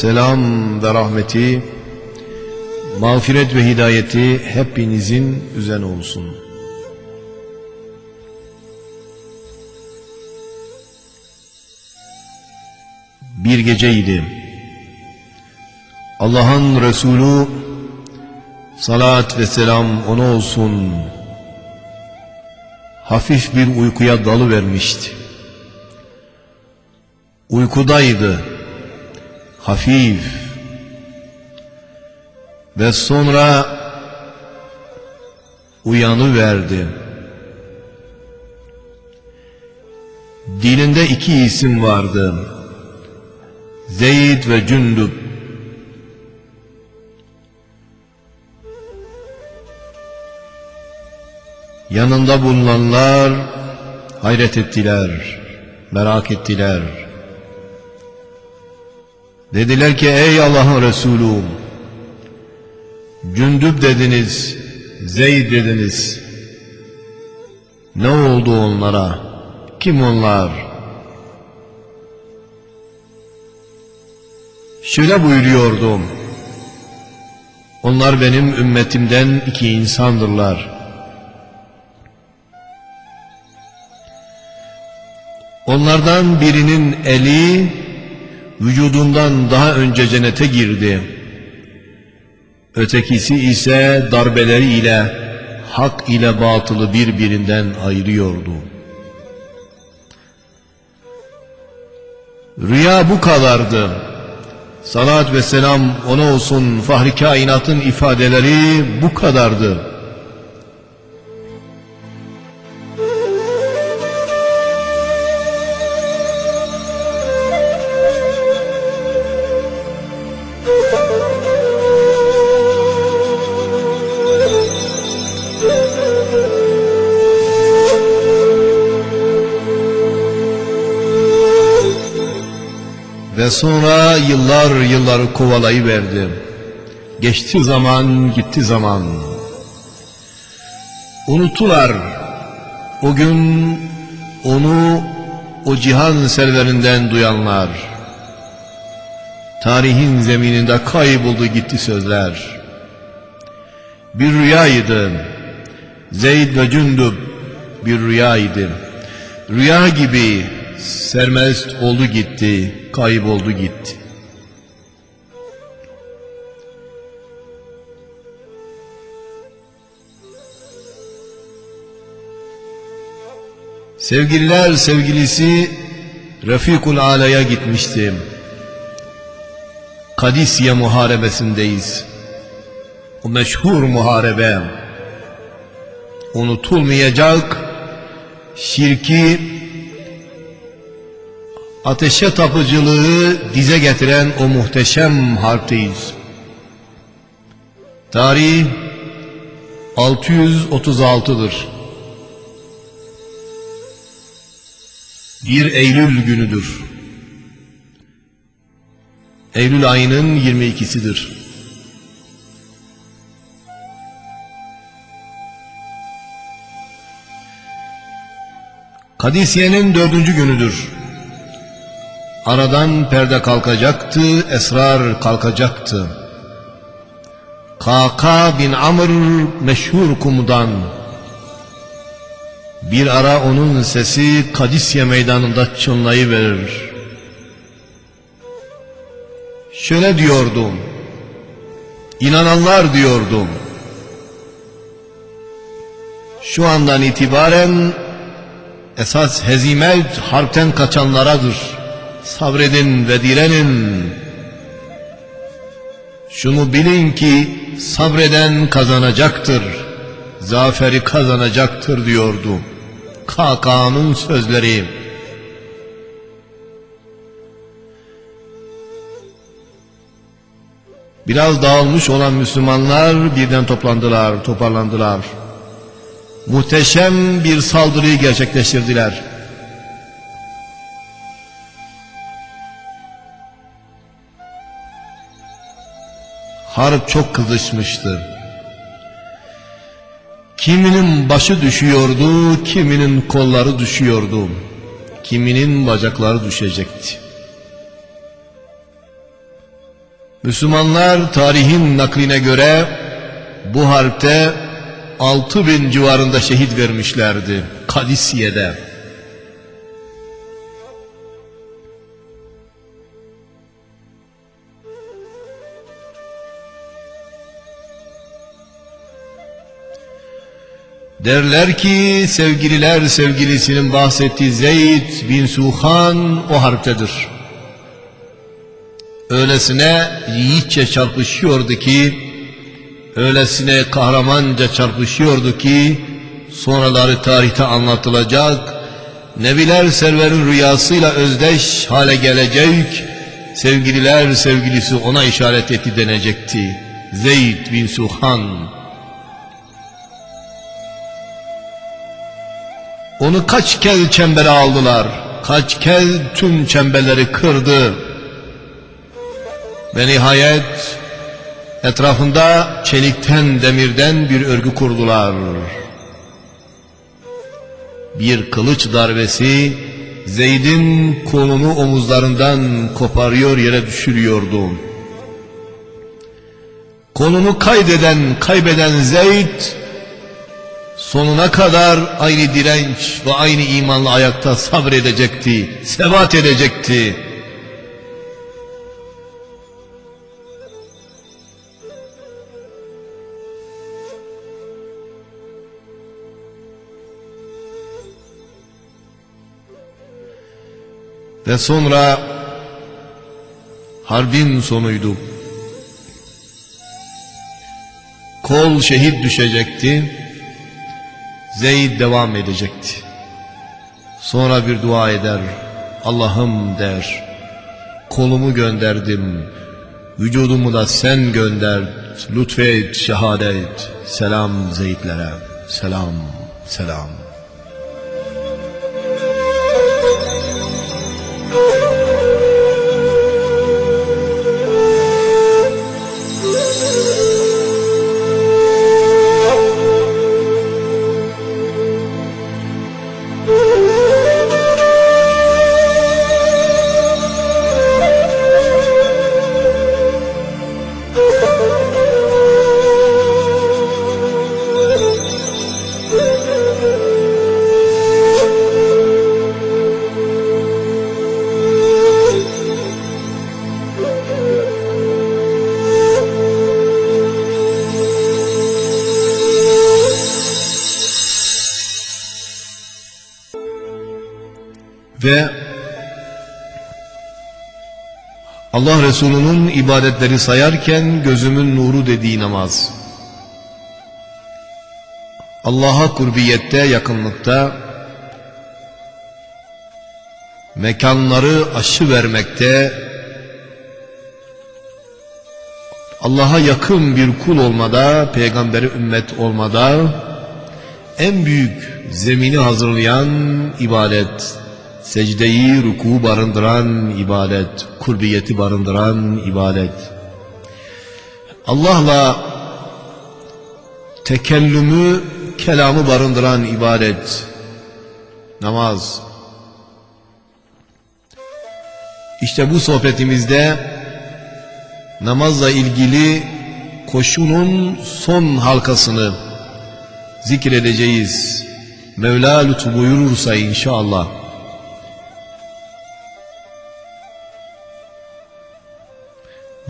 Selam ve rahmeti, mağfiret ve hidayeti hepinizin üzerine olsun. Bir geceydi. Allah'ın Resulü salat ve selam ona olsun. Hafif bir uykuya dalı vermişti. Uykudaydı. Hafif. Ve sonra uyanı verdi. Dilinde iki isim vardı. Zeyd ve Cündüb. Yanında bulunanlar hayret ettiler, merak ettiler. Dediler ki ey Allah'ın Resulü, Cündüb dediniz, Zeyd dediniz. Ne oldu onlara? Kim onlar? Şöyle buyuruyordum. Onlar benim ümmetimden iki insandırlar. Onlardan birinin eli vücudundan daha önce cennete girdi. Ötekisi ise darbeleri ile hak ile batılı birbirinden ayırıyordu. Rüya bu kadardı. Salat ve selam ona olsun fahri kainatın ifadeleri bu kadardı. Sonra yıllar yıllar kovalayıverdi. Geçti zaman gitti zaman. Unuttular. O gün onu o cihan serverinden duyanlar. Tarihin zemininde kayboldu gitti sözler. Bir rüyaydı. Zeyd ve Cündüb bir rüyaydı. Rüya gibi sermest oldu gitti, kayboldu gitti. Sevgililer sevgilisi Refikul Ala'ya gitmiştim. Kadisiye muharebesindeyiz. O meşhur muharebe unutulmayacak şirki ateşe tapıcılığı dize getiren o muhteşem harpteyiz. Tarih 636'dır. Bir Eylül günüdür. Eylül ayının 22'sidir. Kadisiye'nin dördüncü günüdür. Aradan perde kalkacaktı, esrar kalkacaktı. Kaka bin Amr meşhur kumudan. Bir ara onun sesi Kadisye meydanında çınlayıverir. Şöyle diyordum. İnananlar diyordum. Şu andan itibaren esas hezimet harpten kaçanlaradır. Sabredin ve direnin. Şunu bilin ki sabreden kazanacaktır. Zaferi kazanacaktır diyordu. Kaka'nın sözleri. Biraz dağılmış olan Müslümanlar birden toplandılar, toparlandılar. Muhteşem bir saldırıyı gerçekleştirdiler. Harp çok kızışmıştı. Kiminin başı düşüyordu, kiminin kolları düşüyordu. Kiminin bacakları düşecekti. Müslümanlar tarihin nakline göre bu harpte 6000 civarında şehit vermişlerdi Kadisiye'de. Derler ki sevgililer sevgilisinin bahsettiği Zeyd bin Suhan o harptedir. Öylesine yiğitçe çarpışıyordu ki, öylesine kahramanca çarpışıyordu ki, sonraları tarihte anlatılacak, Nebiler serverin rüyasıyla özdeş hale gelecek, sevgililer sevgilisi ona işaret etti denecekti. Zeyd bin Suhan Onu kaç kez çembere aldılar, kaç kez tüm çemberleri kırdı. Ve nihayet etrafında çelikten demirden bir örgü kurdular. Bir kılıç darbesi Zeyd'in kolunu omuzlarından koparıyor yere düşürüyordu. Kolunu kaydeden, kaybeden Zeyd sonuna kadar aynı direnç ve aynı imanla ayakta sabredecekti, sebat edecekti. Ve sonra harbin sonuydu. Kol şehit düşecekti. Zeyd devam edecekti. Sonra bir dua eder. Allah'ım der. Kolumu gönderdim. Vücudumu da sen gönder. Lütfet şehadet. Selam Zeydlere. Selam, selam. Ve Allah Resulü'nün ibadetleri sayarken gözümün nuru dediği namaz. Allah'a kurbiyette, yakınlıkta, mekanları aşı vermekte, Allah'a yakın bir kul olmada, peygamberi ümmet olmada, en büyük zemini hazırlayan ibadet, secdeyi ruku barındıran ibadet, kurbiyeti barındıran ibadet. Allah'la tekellümü, kelamı barındıran ibadet, namaz. İşte bu sohbetimizde namazla ilgili koşunun son halkasını zikredeceğiz. Mevla lütfu buyurursa inşallah.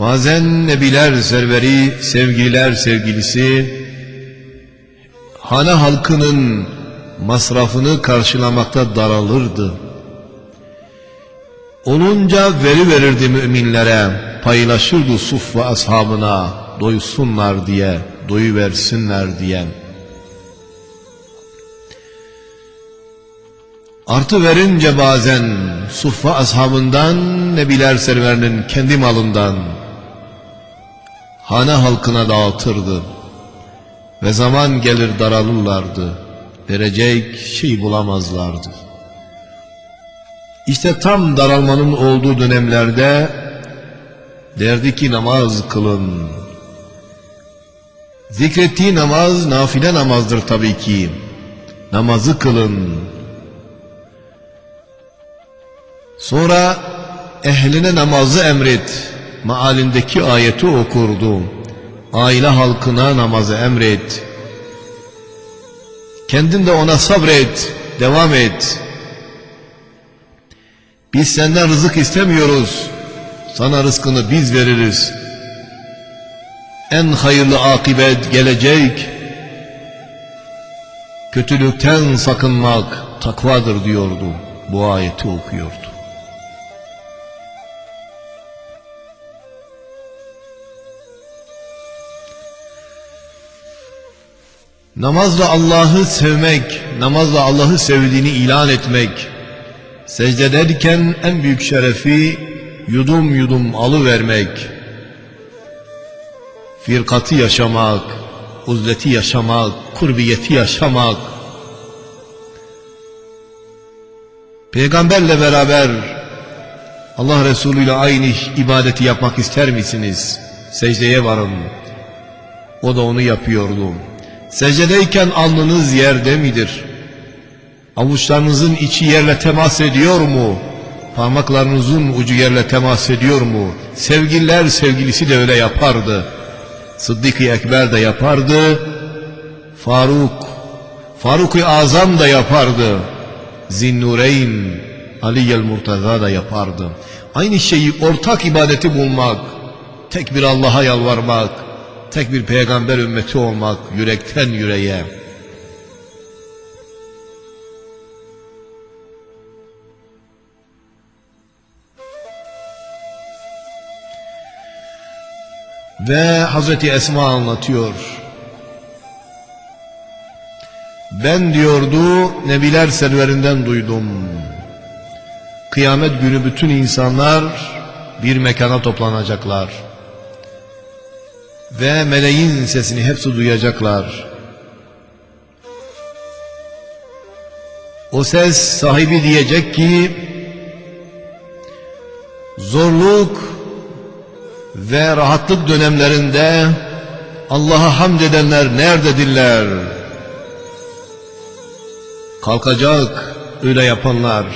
Bazen nebiler serveri, sevgililer sevgilisi, hane halkının masrafını karşılamakta daralırdı. Olunca veri verirdi müminlere, paylaşırdı suffa ashabına, doysunlar diye, doyu versinler diye. Artı verince bazen suffa ashabından, nebiler serverinin kendi malından, hane halkına dağıtırdı. Ve zaman gelir daralırlardı. Verecek şey bulamazlardı. İşte tam daralmanın olduğu dönemlerde derdi ki namaz kılın. Zikrettiği namaz nafile namazdır tabii ki. Namazı kılın. Sonra ehline namazı emret. Mealindeki ayeti okurdu. Aile halkına namazı emret. Kendin de ona sabret, devam et. Biz senden rızık istemiyoruz. Sana rızkını biz veririz. En hayırlı akibet gelecek. Kötülükten sakınmak takvadır diyordu. Bu ayeti okuyordu. Namazla Allah'ı sevmek, namazla Allah'ı sevdiğini ilan etmek, secdederken en büyük şerefi yudum yudum alıvermek, firkatı yaşamak, uzleti yaşamak, kurbiyeti yaşamak, Peygamberle beraber Allah Resulü ile aynı ibadeti yapmak ister misiniz? Secdeye varın. O da onu yapıyordu. Secdedeyken alnınız yerde midir? Avuçlarınızın içi yerle temas ediyor mu? Parmaklarınızın ucu yerle temas ediyor mu? Sevgililer sevgilisi de öyle yapardı. Sıddık-ı Ekber de yapardı. Faruk, Faruk-ı Azam da yapardı. Zinnureyn, Ali el Murtaza da yapardı. Aynı şeyi ortak ibadeti bulmak, tek bir Allah'a yalvarmak, tek bir peygamber ümmeti olmak yürekten yüreğe. Ve Hazreti Esma anlatıyor. Ben diyordu Nebiler serverinden duydum. Kıyamet günü bütün insanlar bir mekana toplanacaklar. Ve meleğin sesini hepsi duyacaklar. O ses sahibi diyecek ki zorluk ve rahatlık dönemlerinde Allah'a hamd edenler nerededirler? Kalkacak öyle yapanlar.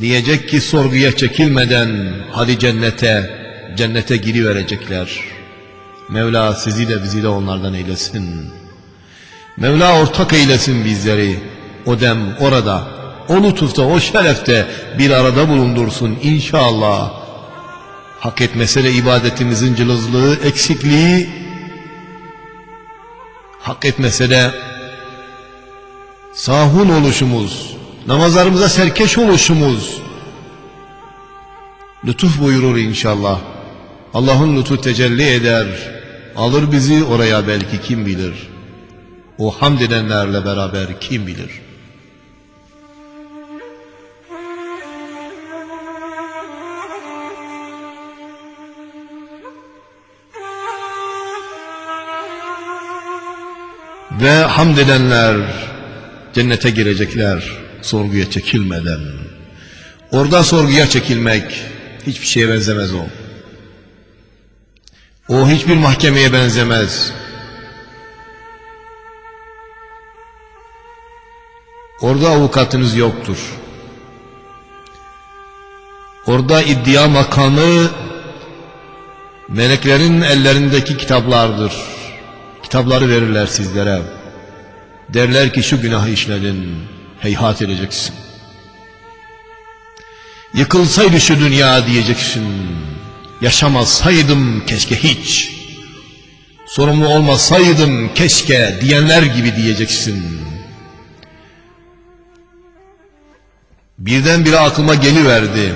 Diyecek ki sorguya çekilmeden hadi cennete, cennete giriverecekler. Mevla sizi de bizi de onlardan eylesin. Mevla ortak eylesin bizleri. O dem orada, o lütufta, o şerefte bir arada bulundursun inşallah. Hak etmese de ibadetimizin cılızlığı, eksikliği, hak etmese de sahun oluşumuz, namazlarımıza serkeş oluşumuz, lütuf buyurur inşallah. Allah'ın lütfu tecelli eder, alır bizi oraya belki kim bilir. O hamd edenlerle beraber kim bilir. Ve hamd edenler cennete girecekler sorguya çekilmeden. Orada sorguya çekilmek hiçbir şeye benzemez o. O hiçbir mahkemeye benzemez. Orada avukatınız yoktur. Orada iddia makamı meleklerin ellerindeki kitaplardır. Kitapları verirler sizlere. Derler ki şu günahı işledin, heyhat edeceksin. Yıkılsaydı şu dünya diyeceksin. Yaşamasaydım keşke hiç. Sorumlu olmasaydım keşke diyenler gibi diyeceksin. Birdenbire aklıma geliverdi.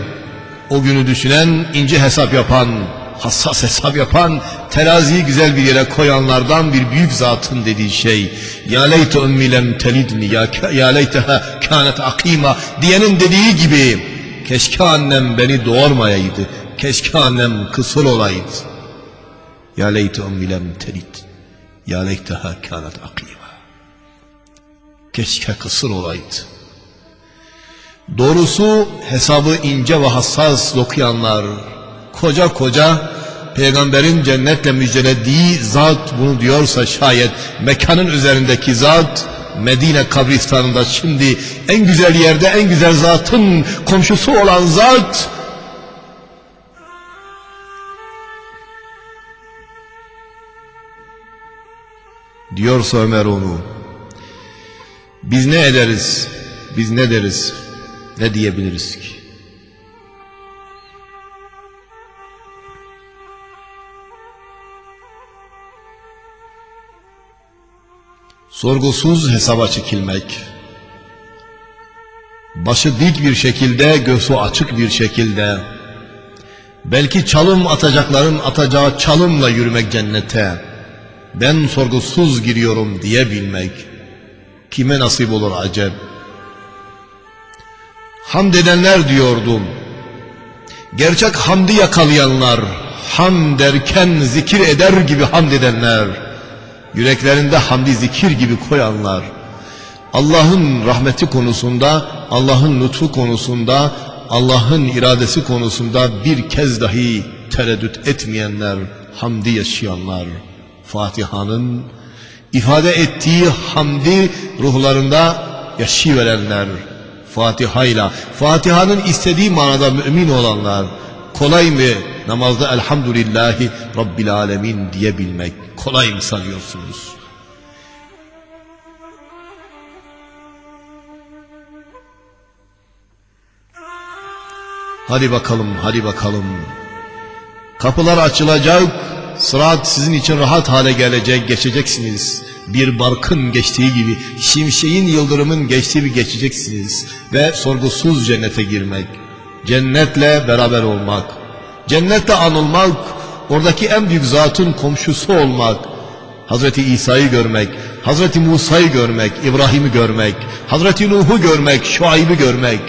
O günü düşünen, ince hesap yapan, hassas hesap yapan, teraziyi güzel bir yere koyanlardan bir büyük zatın dediği şey. Ya leyte ummi lem telidni, ya, ya leyteha kânet akîma diyenin dediği gibi. Keşke annem beni doğurmayaydı, keşke annem kısır olaydı. Ya leyte ummi lem telid, ya leyteha kânet akîma. Keşke kısır olaydı. Doğrusu hesabı ince ve hassas okuyanlar, koca koca peygamberin cennetle müjdelediği zat bunu diyorsa şayet mekanın üzerindeki zat Medine kabristanında şimdi en güzel yerde en güzel zatın komşusu olan zat Diyorsa Ömer onu. Biz ne ederiz? Biz ne deriz? Ne diyebiliriz ki? Sorgusuz hesaba çekilmek. Başı dik bir şekilde, göğsü açık bir şekilde. Belki çalım atacakların atacağı çalımla yürümek cennete. Ben sorgusuz giriyorum diyebilmek. Kime nasip olur acep? Hamd edenler diyordum. Gerçek hamdi yakalayanlar, ham derken zikir eder gibi hamd edenler, yüreklerinde hamdi zikir gibi koyanlar, Allah'ın rahmeti konusunda, Allah'ın lütfu konusunda, Allah'ın iradesi konusunda bir kez dahi tereddüt etmeyenler, hamdi yaşayanlar, Fatiha'nın ifade ettiği hamdi ruhlarında yaşayıverenler, Fatiha ile, Fatiha'nın istediği manada mümin olanlar, kolay mı namazda elhamdülillahi Rabbil alemin diyebilmek, kolay mı sanıyorsunuz? Hadi bakalım, hadi bakalım. Kapılar açılacak, sırat sizin için rahat hale gelecek, geçeceksiniz. Bir barkın geçtiği gibi, şimşeğin yıldırımın geçtiği gibi geçeceksiniz. Ve sorgusuz cennete girmek, cennetle beraber olmak, cennetle anılmak, oradaki en büyük zatın komşusu olmak, Hazreti İsa'yı görmek, Hazreti Musa'yı görmek, İbrahim'i görmek, Hazreti Nuh'u görmek, Şuayb'i görmek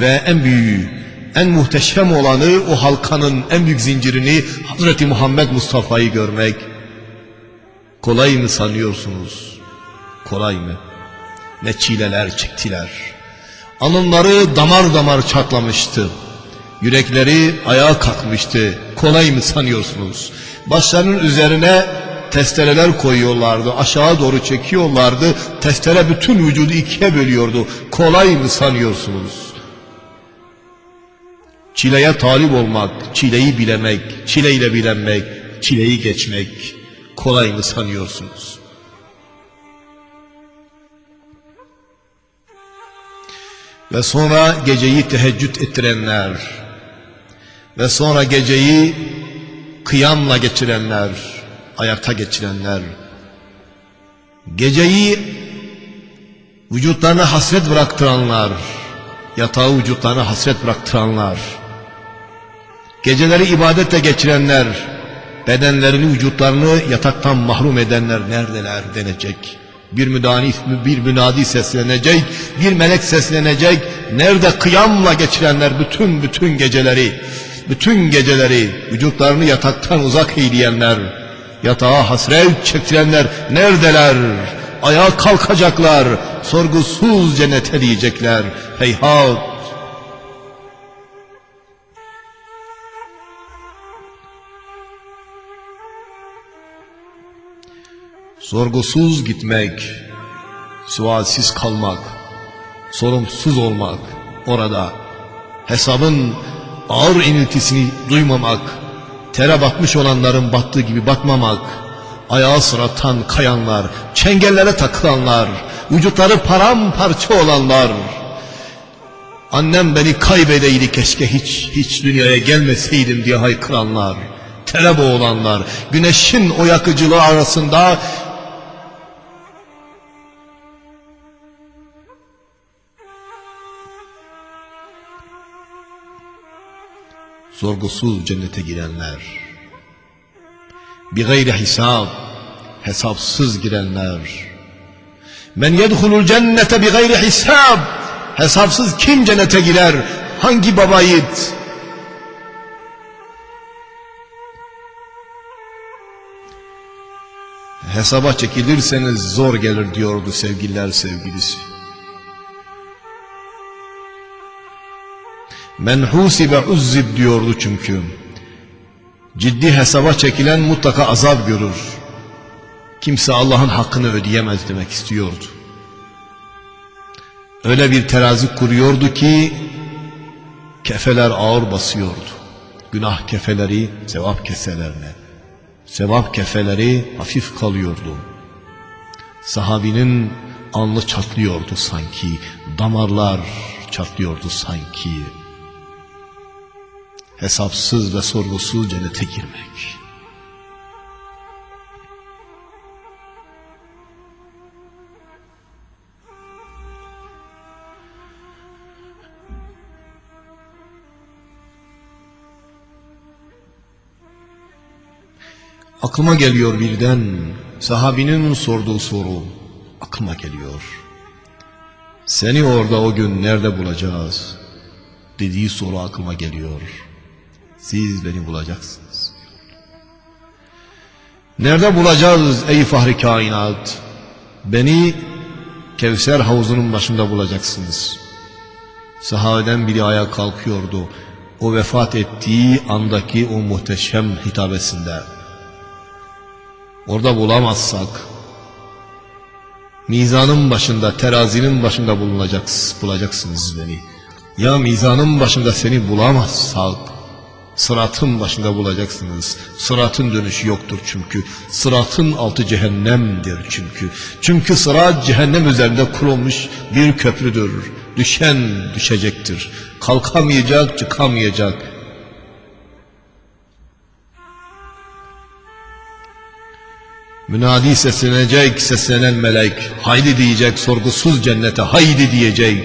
ve en büyüğü en muhteşem olanı o halkanın en büyük zincirini Hazreti Muhammed Mustafa'yı görmek kolay mı sanıyorsunuz? Kolay mı? Ne çileler çektiler. Alınları damar damar çatlamıştı. Yürekleri ayağa kalkmıştı. Kolay mı sanıyorsunuz? Başlarının üzerine testereler koyuyorlardı. Aşağı doğru çekiyorlardı. Testere bütün vücudu ikiye bölüyordu. Kolay mı sanıyorsunuz? Çileye talip olmak, çileyi bilemek, çileyle bilenmek, çileyi geçmek kolay mı sanıyorsunuz? Ve sonra geceyi teheccüd ettirenler ve sonra geceyi kıyamla geçirenler, ayakta geçirenler, geceyi vücutlarına hasret bıraktıranlar, yatağı vücutlarına hasret bıraktıranlar, Geceleri ibadetle geçirenler, bedenlerini, vücutlarını yataktan mahrum edenler neredeler denecek. Bir müdani, bir münadi seslenecek, bir melek seslenecek. Nerede kıyamla geçirenler bütün bütün geceleri, bütün geceleri vücutlarını yataktan uzak eyleyenler, yatağa hasret çektirenler neredeler? Ayağa kalkacaklar, sorgusuz cennete diyecekler. Heyhat Sorgusuz gitmek, sualsiz kalmak, sorumsuz olmak orada. Hesabın ağır iniltisini duymamak, tere batmış olanların battığı gibi batmamak, ayağı sıratan kayanlar, çengellere takılanlar, vücutları paramparça olanlar, annem beni kaybedeydi keşke hiç, hiç dünyaya gelmeseydim diye haykıranlar, tere boğulanlar, güneşin o yakıcılığı arasında sorgusuz cennete girenler, bir gayri hesap, hesapsız girenler, men yedhulul cennete bi gayri hesap, hesapsız kim cennete girer, hangi baba yiğit? Hesaba çekilirseniz zor gelir diyordu sevgililer sevgilisi. Menhusi ve uzzib diyordu çünkü. Ciddi hesaba çekilen mutlaka azap görür. Kimse Allah'ın hakkını ödeyemez demek istiyordu. Öyle bir terazi kuruyordu ki kefeler ağır basıyordu. Günah kefeleri sevap keselerine. Sevap kefeleri hafif kalıyordu. Sahabinin alnı çatlıyordu sanki, damarlar çatlıyordu sanki. Hesapsız ve sorgusuz cennete girmek. Aklıma geliyor birden sahabinin sorduğu soru aklıma geliyor. Seni orada o gün nerede bulacağız? Dediği soru aklıma geliyor. Siz beni bulacaksınız. Nerede bulacağız ey fahri kainat? Beni Kevser havuzunun başında bulacaksınız. Sahabeden biri ayağa kalkıyordu. O vefat ettiği andaki o muhteşem hitabesinde. Orada bulamazsak mizanın başında, terazinin başında bulunacaksınız, bulacaksınız beni. Ya mizanın başında seni bulamazsak sıratın başında bulacaksınız. Sıratın dönüşü yoktur çünkü. Sıratın altı cehennemdir çünkü. Çünkü sırat cehennem üzerinde kurulmuş bir köprüdür. Düşen düşecektir. Kalkamayacak, çıkamayacak. Münadi seslenecek, seslenen melek. Haydi diyecek, sorgusuz cennete haydi diyecek.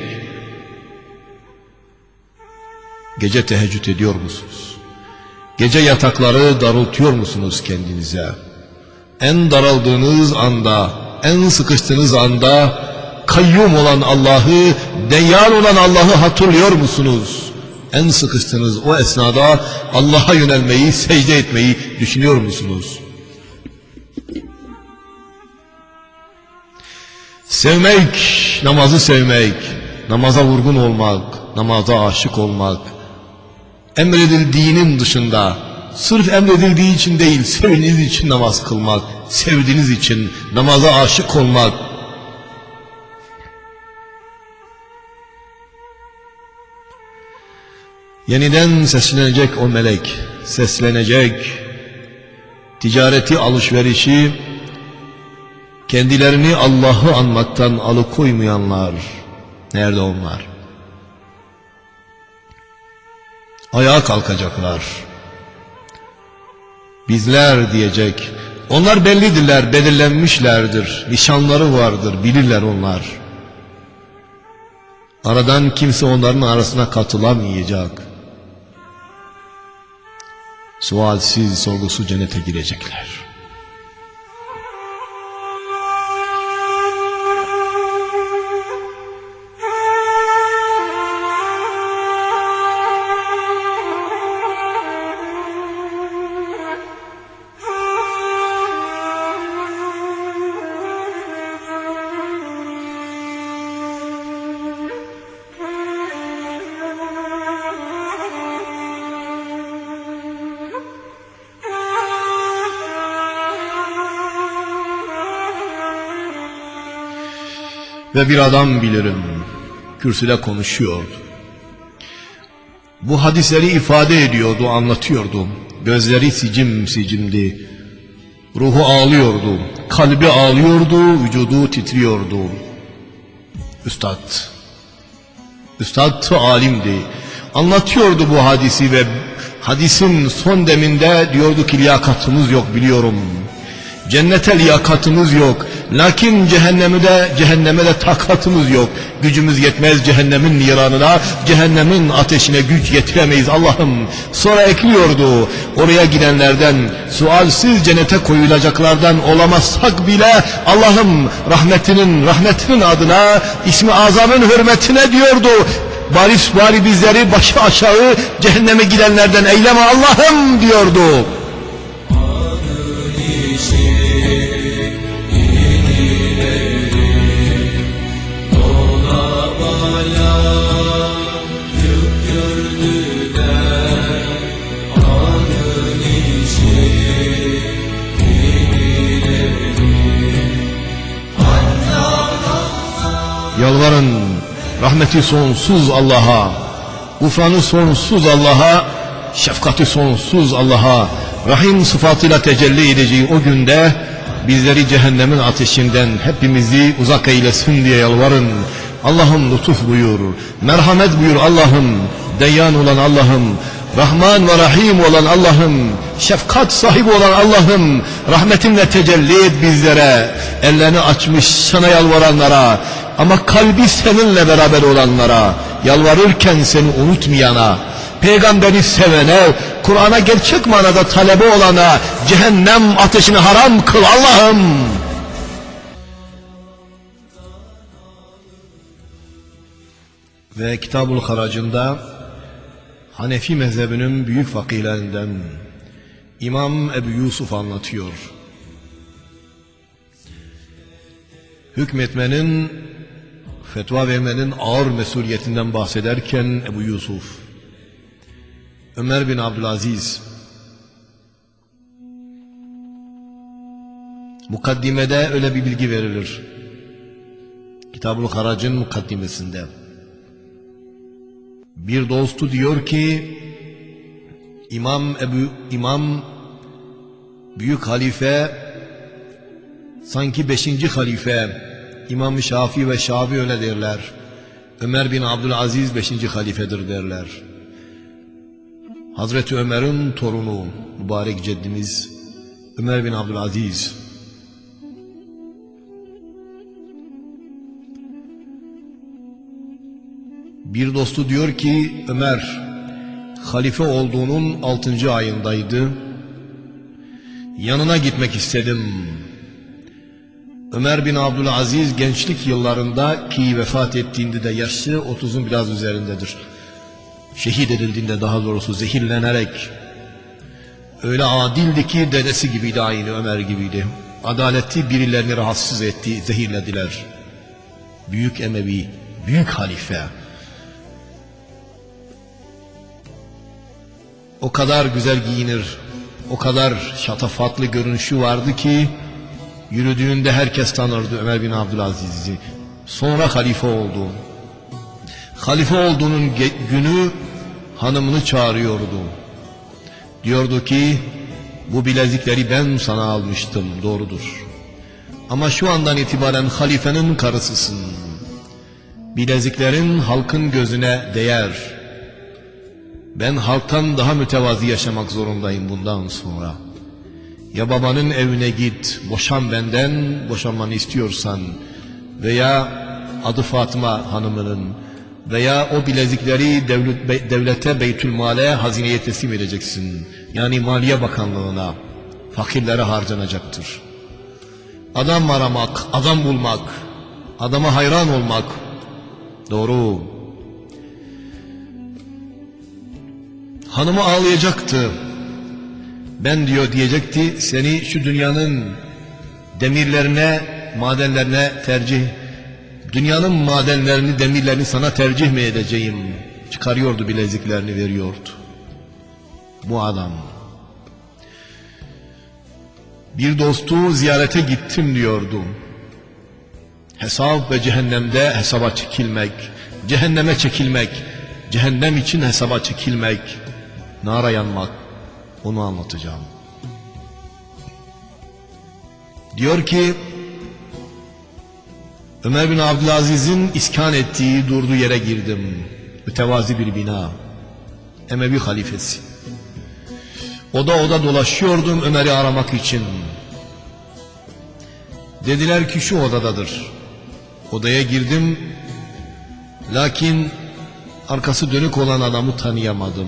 Gece teheccüd ediyor musunuz? Gece yatakları darıltıyor musunuz kendinize? En daraldığınız anda, en sıkıştığınız anda kayyum olan Allah'ı, deyyan olan Allah'ı hatırlıyor musunuz? En sıkıştığınız o esnada Allah'a yönelmeyi, secde etmeyi düşünüyor musunuz? Sevmek, namazı sevmek, namaza vurgun olmak, namaza aşık olmak, emredildiğinin dışında, sırf emredildiği için değil, sevdiğiniz için namaz kılmak, sevdiğiniz için namaza aşık olmak, Yeniden seslenecek o melek, seslenecek, ticareti alışverişi, kendilerini Allah'ı anmaktan alıkoymayanlar, nerede onlar? Ayağa kalkacaklar. Bizler diyecek, onlar bellidirler, belirlenmişlerdir, nişanları vardır, bilirler onlar. Aradan kimse onların arasına katılamayacak. Sualsiz, sorgusu cennete girecekler. Ve bir adam bilirim kürsüde konuşuyordu. Bu hadisleri ifade ediyordu, anlatıyordu. Gözleri sicim sicimdi. Ruhu ağlıyordu, kalbi ağlıyordu, vücudu titriyordu. Üstad, Üstad alimdi. Anlatıyordu bu hadisi ve hadisin son deminde diyordu ki liyakatımız yok biliyorum. Cennete liyakatımız yok. Lakin cehennemi de, cehenneme de takatımız yok. Gücümüz yetmez cehennemin niranına, cehennemin ateşine güç yetiremeyiz Allah'ım. Sonra ekliyordu oraya gidenlerden, sualsiz cennete koyulacaklardan olamazsak bile Allah'ım rahmetinin, rahmetinin adına, ismi azamın hürmetine diyordu. Bari, bari bizleri başı aşağı cehenneme gidenlerden eyleme Allah'ım diyordu. Rahmeti sonsuz Allah'a, gufranı sonsuz Allah'a, şefkati sonsuz Allah'a, rahim sıfatıyla tecelli edeceği o günde bizleri cehennemin ateşinden hepimizi uzak eylesin diye yalvarın. Allah'ım lütuf buyur, merhamet buyur Allah'ım, deyyan olan Allah'ım, Rahman ve Rahim olan Allah'ım, şefkat sahibi olan Allah'ım, rahmetinle tecelli et bizlere, ellerini açmış sana yalvaranlara, ama kalbi seninle beraber olanlara, yalvarırken seni unutmayana, peygamberi sevene, Kur'an'a gerçek manada talebe olana, cehennem ateşini haram kıl Allah'ım. Ve Kitabul Haracında Hanefi mezhebinin büyük fakihlerinden İmam Ebu Yusuf anlatıyor. Hükmetmenin, fetva vermenin ağır mesuliyetinden bahsederken Ebu Yusuf, Ömer bin Abdülaziz, mukaddimede öyle bir bilgi verilir. Kitabul Harac'ın mukaddimesinde. Bir dostu diyor ki İmam Ebu İmam Büyük Halife sanki beşinci halife İmam Şafii ve Şabi öyle derler. Ömer bin Abdülaziz beşinci halifedir derler. Hazreti Ömer'in torunu mübarek ceddimiz Ömer bin Abdülaziz Bir dostu diyor ki Ömer halife olduğunun altıncı ayındaydı. Yanına gitmek istedim. Ömer bin Abdülaziz gençlik yıllarında ki vefat ettiğinde de yaşı 30'un biraz üzerindedir. Şehit edildiğinde daha doğrusu zehirlenerek öyle adildi ki dedesi gibiydi aynı Ömer gibiydi. Adaleti birilerini rahatsız etti, zehirlediler. Büyük Emevi, büyük halife. O kadar güzel giyinir, o kadar şatafatlı görünüşü vardı ki yürüdüğünde herkes tanırdı Ömer bin Abdülaziz'i. Sonra halife oldu. Halife olduğunun günü hanımını çağırıyordu. Diyordu ki bu bilezikleri ben sana almıştım doğrudur. Ama şu andan itibaren halifenin karısısın. Bileziklerin halkın gözüne değer.'' Ben halktan daha mütevazi yaşamak zorundayım bundan sonra. Ya babanın evine git, boşan benden, boşanmanı istiyorsan veya adı Fatıma hanımının veya o bilezikleri devlet, devlete, beytülmale, hazineye teslim edeceksin. Yani Maliye Bakanlığı'na, fakirlere harcanacaktır. Adam aramak, adam bulmak, adama hayran olmak, doğru, Hanımı ağlayacaktı. Ben diyor diyecekti seni şu dünyanın demirlerine, madenlerine tercih, dünyanın madenlerini, demirlerini sana tercih mi edeceğim? Çıkarıyordu bileziklerini veriyordu. Bu adam. Bir dostu ziyarete gittim diyordu. Hesap ve cehennemde hesaba çekilmek, cehenneme çekilmek, cehennem için hesaba çekilmek, nara yanmak onu anlatacağım. Diyor ki Ömer bin Abdülaziz'in iskan ettiği durduğu yere girdim. Mütevazi bir bina. Emevi halifesi. Oda oda dolaşıyordum Ömer'i aramak için. Dediler ki şu odadadır. Odaya girdim. Lakin arkası dönük olan adamı tanıyamadım.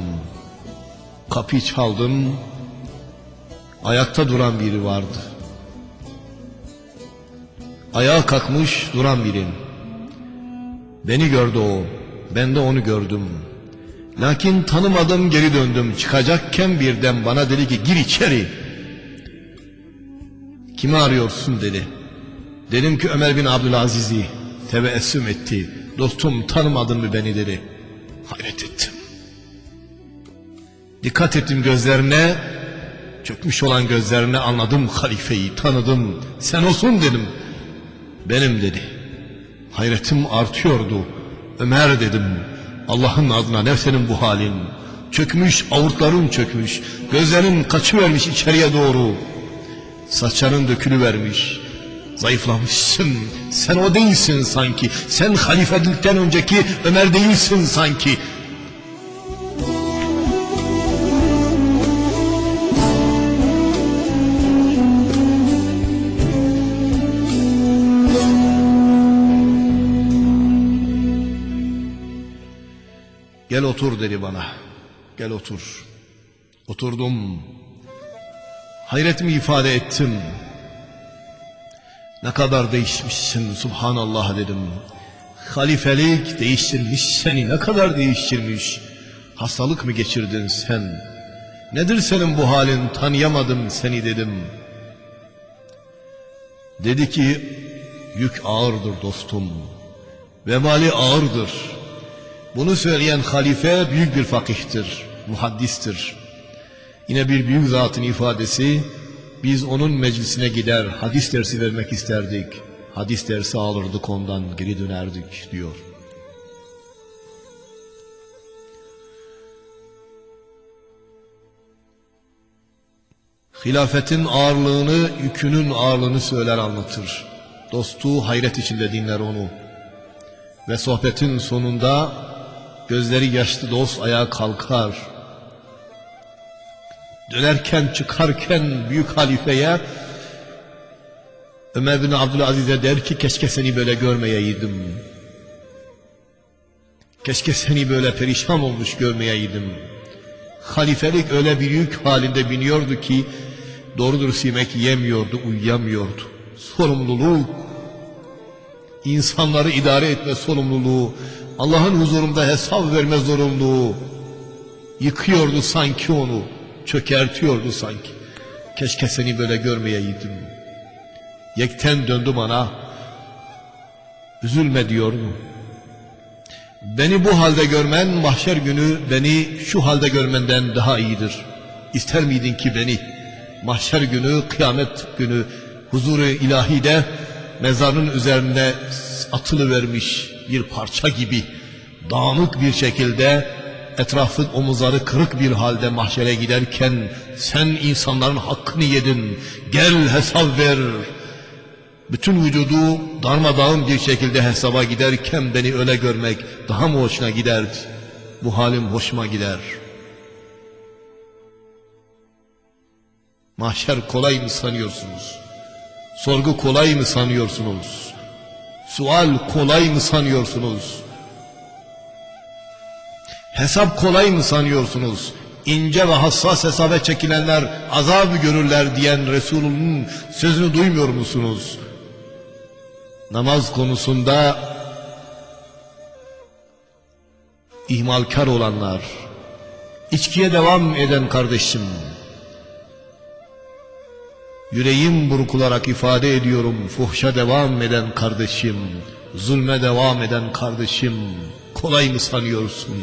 Kapıyı çaldım. Ayakta duran biri vardı. Ayağa kalkmış duran biri. Beni gördü o. Ben de onu gördüm. Lakin tanımadım geri döndüm. Çıkacakken birden bana dedi ki gir içeri. Kimi arıyorsun dedi. Dedim ki Ömer bin Abdülaziz'i tebeessüm etti. Dostum tanımadın mı beni dedi. Hayret ettim. Dikkat ettim gözlerine, çökmüş olan gözlerine anladım halifeyi, tanıdım. Sen olsun dedim. Benim dedi. Hayretim artıyordu. Ömer dedim. Allah'ın adına ne senin bu halin? Çökmüş, avurtların çökmüş. Gözlerin kaçıvermiş içeriye doğru. Saçların dökülüvermiş. Zayıflamışsın. Sen o değilsin sanki. Sen halifelikten önceki Ömer değilsin sanki. Otur dedi bana. Gel otur. Oturdum. Hayretimi ifade ettim. Ne kadar değişmişsin subhanallah dedim. Halifelik değiştirmiş seni ne kadar değiştirmiş. Hastalık mı geçirdin sen? Nedir senin bu halin tanıyamadım seni dedim. Dedi ki yük ağırdır dostum. Vebali ağırdır. Bunu söyleyen halife büyük bir fakihtir, muhaddistir. Yine bir büyük zatın ifadesi, biz onun meclisine gider hadis dersi vermek isterdik. Hadis dersi alırdık ondan geri dönerdik diyor. Hilafetin ağırlığını, yükünün ağırlığını söyler anlatır. Dostu hayret içinde dinler onu. Ve sohbetin sonunda gözleri yaşlı dost ayağa kalkar. Dönerken çıkarken büyük halifeye Ömer bin Abdülaziz'e der ki keşke seni böyle görmeyeydim. Keşke seni böyle perişan olmuş görmeyeydim. Halifelik öyle bir yük halinde biniyordu ki doğrudur simek yemiyordu, uyuyamıyordu. Sorumluluk, insanları idare etme sorumluluğu, Allah'ın huzurunda hesap verme zorunluluğu yıkıyordu sanki onu, çökertiyordu sanki. Keşke seni böyle görmeyeydim. Yekten döndü bana, üzülme diyordu. Beni bu halde görmen mahşer günü beni şu halde görmenden daha iyidir. İster miydin ki beni mahşer günü, kıyamet günü huzuru ilahide mezarın üzerine atılı vermiş bir parça gibi dağınık bir şekilde etrafın omuzları kırık bir halde mahşere giderken sen insanların hakkını yedin. Gel hesap ver. Bütün vücudu darmadağın bir şekilde hesaba giderken beni öyle görmek daha mı hoşuna giderdi bu halim hoşuma gider. Mahşer kolay mı sanıyorsunuz? Sorgu kolay mı sanıyorsunuz sual kolay mı sanıyorsunuz Hesap kolay mı sanıyorsunuz? İnce ve hassas hesaba çekilenler azabı görürler diyen Resulünün sözünü duymuyor musunuz? Namaz konusunda ihmalkar olanlar, içkiye devam eden kardeşim, yüreğim burkularak ifade ediyorum, fuhşa devam eden kardeşim, zulme devam eden kardeşim, kolay mı sanıyorsun?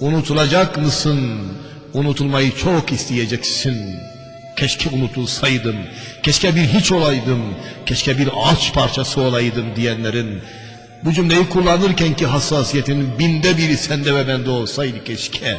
Unutulacak mısın? Unutulmayı çok isteyeceksin. Keşke unutulsaydım, keşke bir hiç olaydım, keşke bir ağaç parçası olaydım diyenlerin bu cümleyi kullanırken ki hassasiyetin binde biri sende ve bende olsaydı keşke.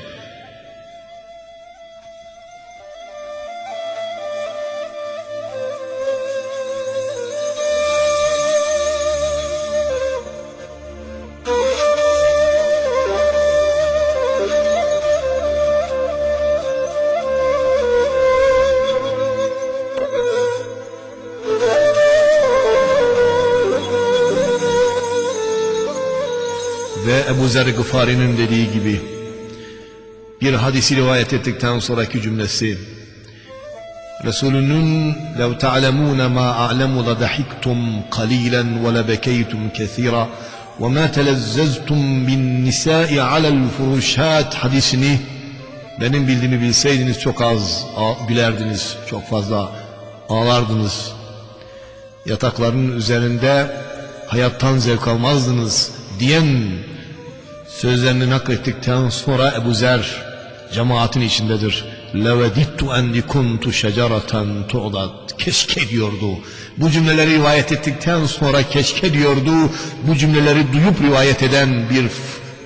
Ve Ebu Zer Gıfari'nin dediği gibi bir hadisi rivayet ettikten sonraki cümlesi Resulünün لَوْ تَعْلَمُونَ مَا أَعْلَمُ لَدَحِكْتُمْ قَلِيلًا وَلَبَكَيْتُمْ كَثِيرًا وَمَا تَلَزَّزْتُمْ بِالنِّسَاءِ عَلَى الْفُرُشَاتِ hadisini benim bildiğimi bilseydiniz çok az gülerdiniz, çok fazla ağlardınız. Yatakların üzerinde hayattan zevk almazdınız diyen Sözlerini naklettikten sonra Ebu Zer cemaatin içindedir. Levedittu endi kuntu şecereten tuğdat. Keşke diyordu. Bu cümleleri rivayet ettikten sonra keşke diyordu. Bu cümleleri duyup rivayet eden bir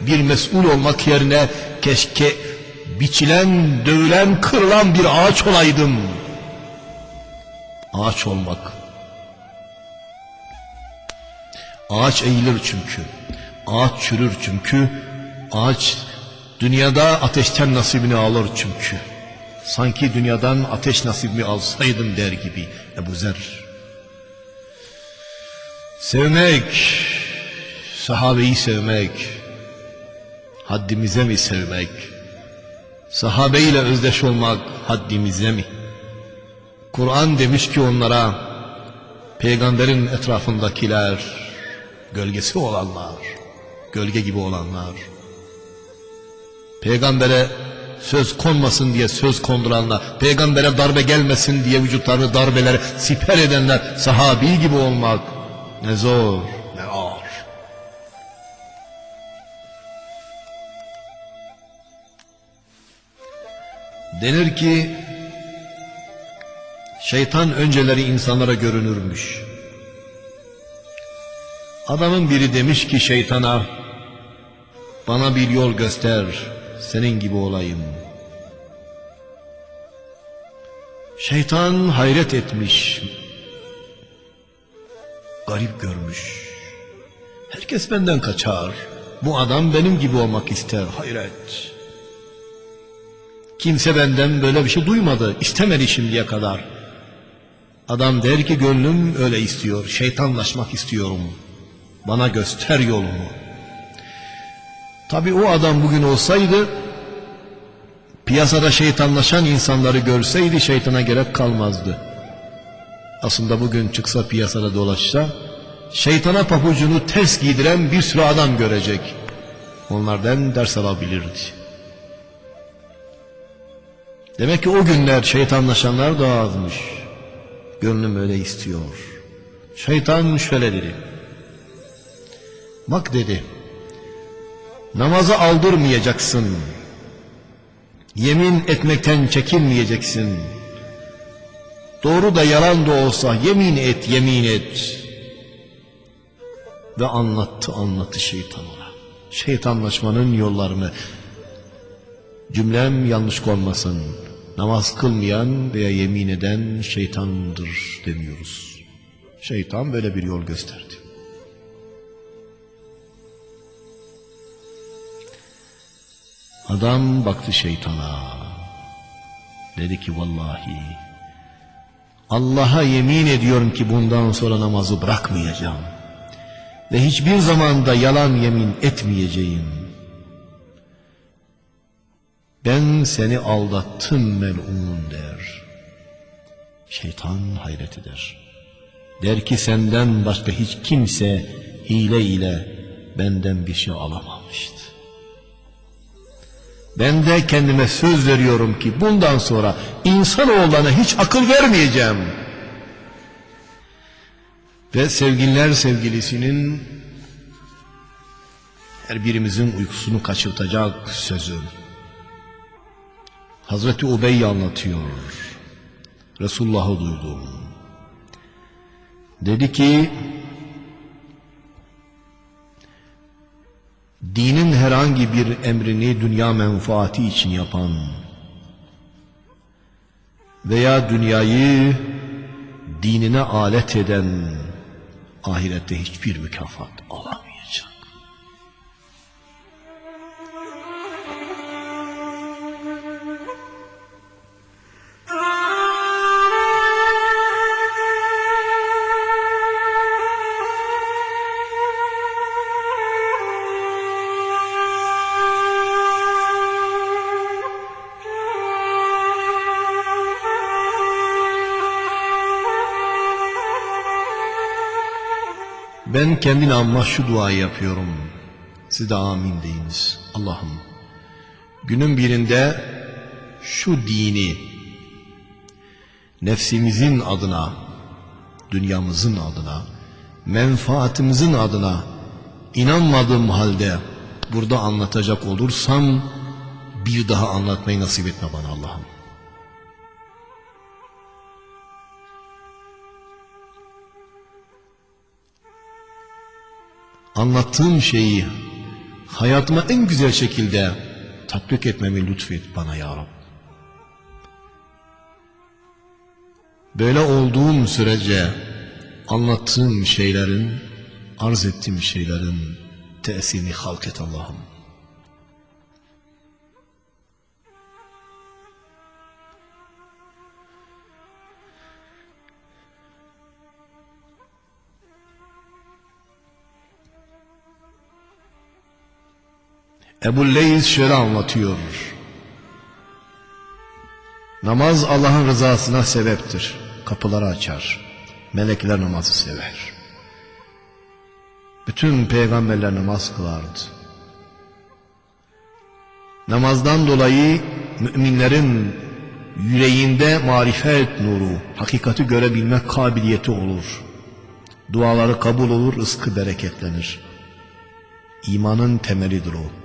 bir mesul olmak yerine keşke biçilen, dövülen, kırılan bir ağaç olaydım. Ağaç olmak. Ağaç eğilir çünkü. Ağaç çürür çünkü. Ağaç dünyada ateşten nasibini alır çünkü. Sanki dünyadan ateş nasibimi alsaydım der gibi Ebu Zer. Sevmek, sahabeyi sevmek, haddimize mi sevmek? Sahabeyle özdeş olmak haddimize mi? Kur'an demiş ki onlara, peygamberin etrafındakiler, gölgesi olanlar, gölge gibi olanlar, peygambere söz konmasın diye söz konduranlar, peygambere darbe gelmesin diye vücutlarını darbelere siper edenler, sahabi gibi olmak ne zor, ne ağır. Denir ki şeytan önceleri insanlara görünürmüş. Adamın biri demiş ki şeytana bana bir yol göster senin gibi olayım. Şeytan hayret etmiş. Garip görmüş. Herkes benden kaçar. Bu adam benim gibi olmak ister. Hayret. Kimse benden böyle bir şey duymadı. istemedi şimdiye kadar. Adam der ki gönlüm öyle istiyor. Şeytanlaşmak istiyorum. Bana göster yolumu. Tabi o adam bugün olsaydı piyasada şeytanlaşan insanları görseydi şeytana gerek kalmazdı. Aslında bugün çıksa piyasada dolaşsa şeytana papucunu ters giydiren bir sürü adam görecek. Onlardan ders alabilirdi. Demek ki o günler şeytanlaşanlar da azmış. Gönlüm öyle istiyor. Şeytan dedi. Bak dedi. Namazı aldırmayacaksın. Yemin etmekten çekinmeyeceksin. Doğru da yalan da olsa yemin et, yemin et. Ve anlattı anlattı şeytan ona. Şeytanlaşmanın yollarını. Cümlem yanlış olmasın. Namaz kılmayan veya yemin eden şeytandır demiyoruz. Şeytan böyle bir yol gösterdi. Adam baktı şeytana. Dedi ki vallahi Allah'a yemin ediyorum ki bundan sonra namazı bırakmayacağım. Ve hiçbir zamanda yalan yemin etmeyeceğim. Ben seni aldattım melun der. Şeytan hayret eder. Der ki senden başka hiç kimse hile ile benden bir şey alamamıştı. Ben de kendime söz veriyorum ki bundan sonra insanoğluna hiç akıl vermeyeceğim. Ve sevgililer sevgilisinin her birimizin uykusunu kaçırtacak sözü. Hazreti Ubey anlatıyor. Resulullah'ı duydum. Dedi ki dinin herhangi bir emrini dünya menfaati için yapan veya dünyayı dinine alet eden ahirette hiçbir mükafat alamaz. Ben kendi namıma şu duayı yapıyorum. Siz de amin deyiniz. Allah'ım günün birinde şu dini nefsimizin adına, dünyamızın adına, menfaatimizin adına inanmadığım halde burada anlatacak olursam bir daha anlatmayı nasip etme bana Allah'ım. Anlattığım şeyi hayatıma en güzel şekilde tatbik etmemi lütfet bana ya Rab. Böyle olduğum sürece anlattığım şeylerin, arz ettiğim şeylerin tesirini halk et Allah'ım. Ebu Leys şöyle anlatıyor. Namaz Allah'ın rızasına sebeptir. Kapıları açar. Melekler namazı sever. Bütün peygamberler namaz kılardı. Namazdan dolayı müminlerin yüreğinde marifet nuru, hakikati görebilmek kabiliyeti olur. Duaları kabul olur, ıskı bereketlenir. İmanın temelidir o.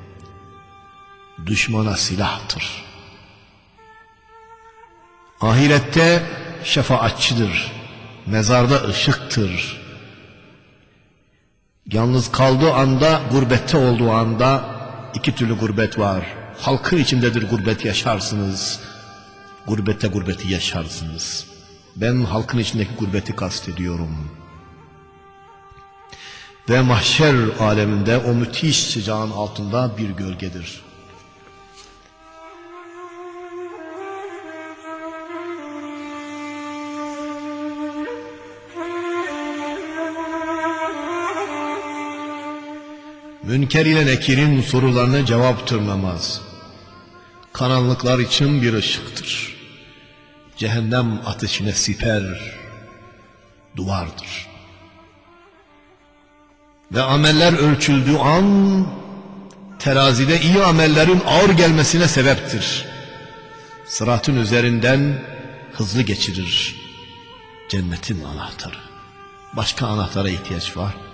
Düşmana silahtır. Ahirette şefaatçidir. Mezarda ışıktır. Yalnız kaldığı anda, gurbette olduğu anda iki türlü gurbet var. Halkın içindedir gurbet yaşarsınız. Gurbette gurbeti yaşarsınız. Ben halkın içindeki gurbeti kastediyorum. Ve mahşer aleminde o müthiş sıcağın altında bir gölgedir. Münker ile Nekir'in sorularına cevaptır namaz. Karanlıklar için bir ışıktır. Cehennem ateşine siper, duvardır. Ve ameller ölçüldüğü an terazide iyi amellerin ağır gelmesine sebeptir. Sıratın üzerinden hızlı geçirir. Cennetin anahtarı. Başka anahtara ihtiyaç var.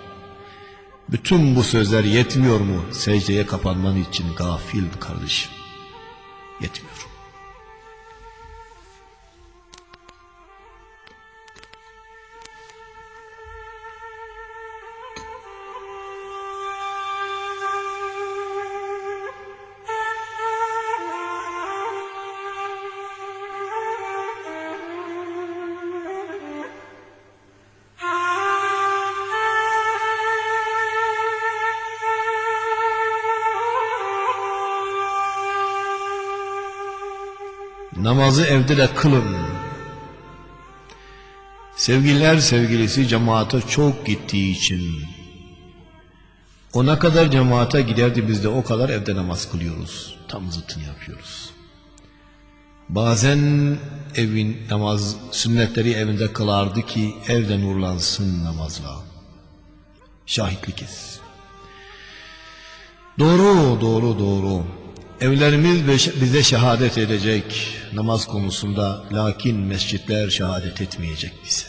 Bütün bu sözler yetmiyor mu secdeye kapanman için gafil kardeşim? Yetmiyor. Namazı evde de kılın. Sevgililer sevgilisi cemaate çok gittiği için o ne kadar cemaate giderdi biz de o kadar evde namaz kılıyoruz. Tam zıttını yapıyoruz. Bazen evin namaz sünnetleri evinde kılardı ki evde nurlansın namazla. Şahitlik et. Doğru, doğru, doğru. Evlerimiz bize şehadet edecek namaz konusunda lakin mescitler şehadet etmeyecek bize.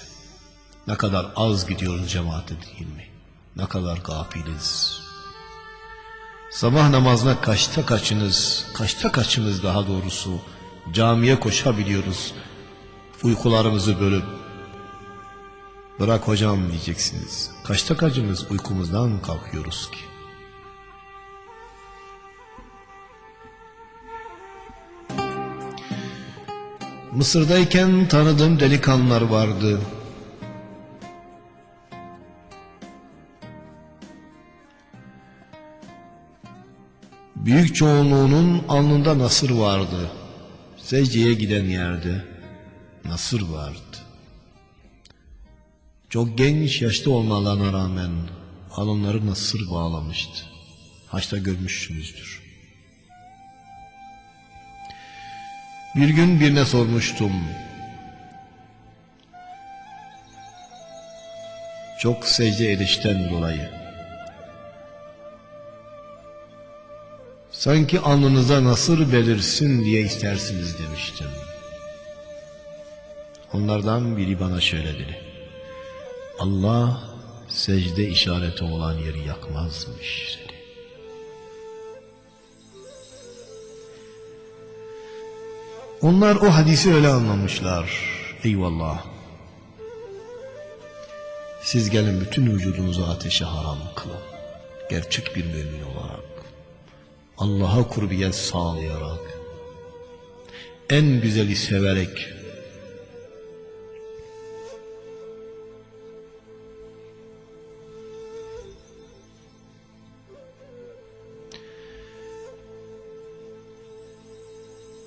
Ne kadar az gidiyoruz cemaate değil mi? Ne kadar gafiliz. Sabah namazına kaçta kaçınız, kaçta kaçınız daha doğrusu camiye koşabiliyoruz. Uykularımızı bölüp bırak hocam diyeceksiniz. Kaçta kaçınız uykumuzdan kalkıyoruz ki? Mısır'dayken tanıdığım delikanlılar vardı. Büyük çoğunluğunun alnında nasır vardı. Secdeye giden yerde nasır vardı. Çok genç yaşta olmalarına rağmen alınları nasır bağlamıştı. Haçta görmüşsünüzdür. Bir gün birine sormuştum. Çok secde edişten dolayı. Sanki alnınıza nasır belirsin diye istersiniz demiştim. Onlardan biri bana şöyle dedi. Allah secde işareti olan yeri yakmazmış Onlar o hadisi öyle anlamışlar. Eyvallah. Siz gelin bütün vücudunuzu ateşe haram kılın. Gerçek bir mümin olarak. Allah'a kurbiyet sağlayarak. En güzeli severek.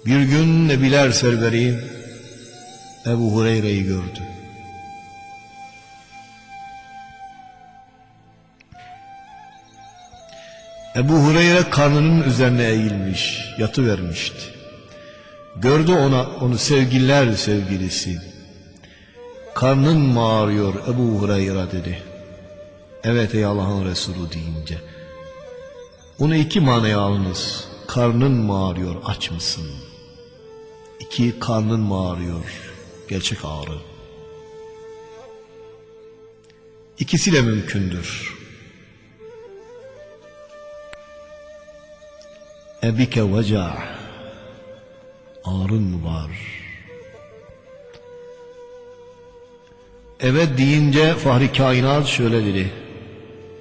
Bir gün Nebiler serveri Ebu Hureyre'yi gördü. Ebu Hureyre karnının üzerine eğilmiş, yatı vermişti. Gördü ona onu sevgililer sevgilisi. Karnın mı ağrıyor Ebu Hureyre dedi. Evet ey Allah'ın Resulü deyince. Bunu iki manaya alınız. Karnın mı ağrıyor aç mısın? İki karnın mı ağrıyor gerçek ağrı. İkisi de mümkündür. Ebike veca ağrın mı var? Evet deyince Fahri Kainat şöyle dedi.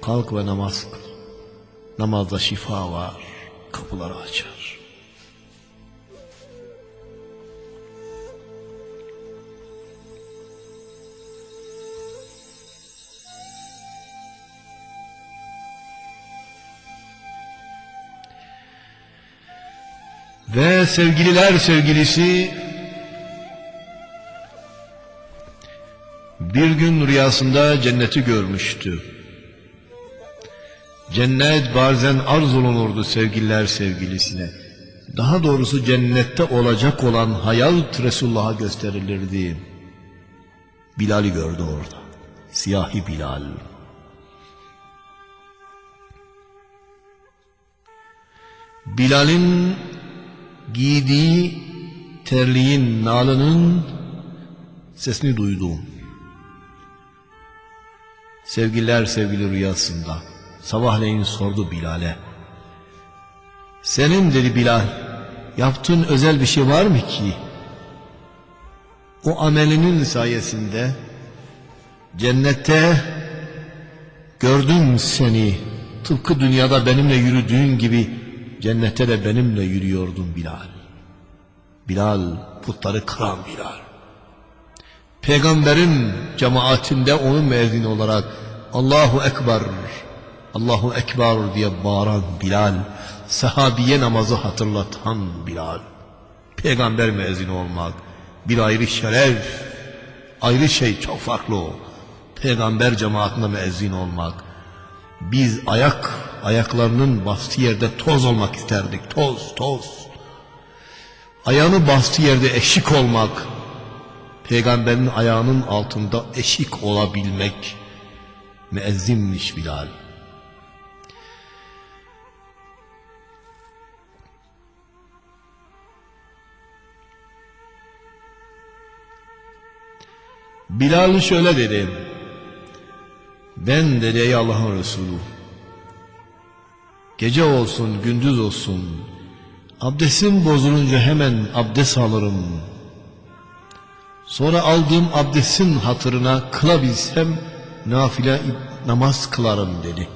Kalk ve namaz kıl. Namazda şifa var. Kapıları açar. Ve sevgililer sevgilisi bir gün rüyasında cenneti görmüştü. Cennet bazen arz olunurdu sevgililer sevgilisine. Daha doğrusu cennette olacak olan hayal Resulullah'a gösterilirdi. Bilal'i gördü orada. Siyahi Bilal. Bilal'in giydiği terliğin nalının sesini duydum. Sevgililer sevgili rüyasında sabahleyin sordu Bilal'e. Senin dedi Bilal yaptığın özel bir şey var mı ki? O amelinin sayesinde cennette gördüm seni tıpkı dünyada benimle yürüdüğün gibi cennette de benimle yürüyordun Bilal. Bilal putları kıran Bilal. Peygamberin cemaatinde onun müezzin olarak Allahu Ekber, Allahu Ekber diye bağıran Bilal, sahabiye namazı hatırlatan Bilal. Peygamber müezzini olmak bir ayrı şeref, ayrı şey çok farklı o. Peygamber cemaatinde müezzin olmak. Biz ayak, ayaklarının bastığı yerde toz olmak isterdik. Toz, toz. Ayağını bastığı yerde eşik olmak, peygamberin ayağının altında eşik olabilmek müezzinmiş Bilal. Bilal şöyle dedi. Ben dedi ey Allah'ın Resulü. Gece olsun gündüz olsun. Abdestim bozulunca hemen abdest alırım. Sonra aldığım abdestin hatırına kılabilsem nafile namaz kılarım dedi.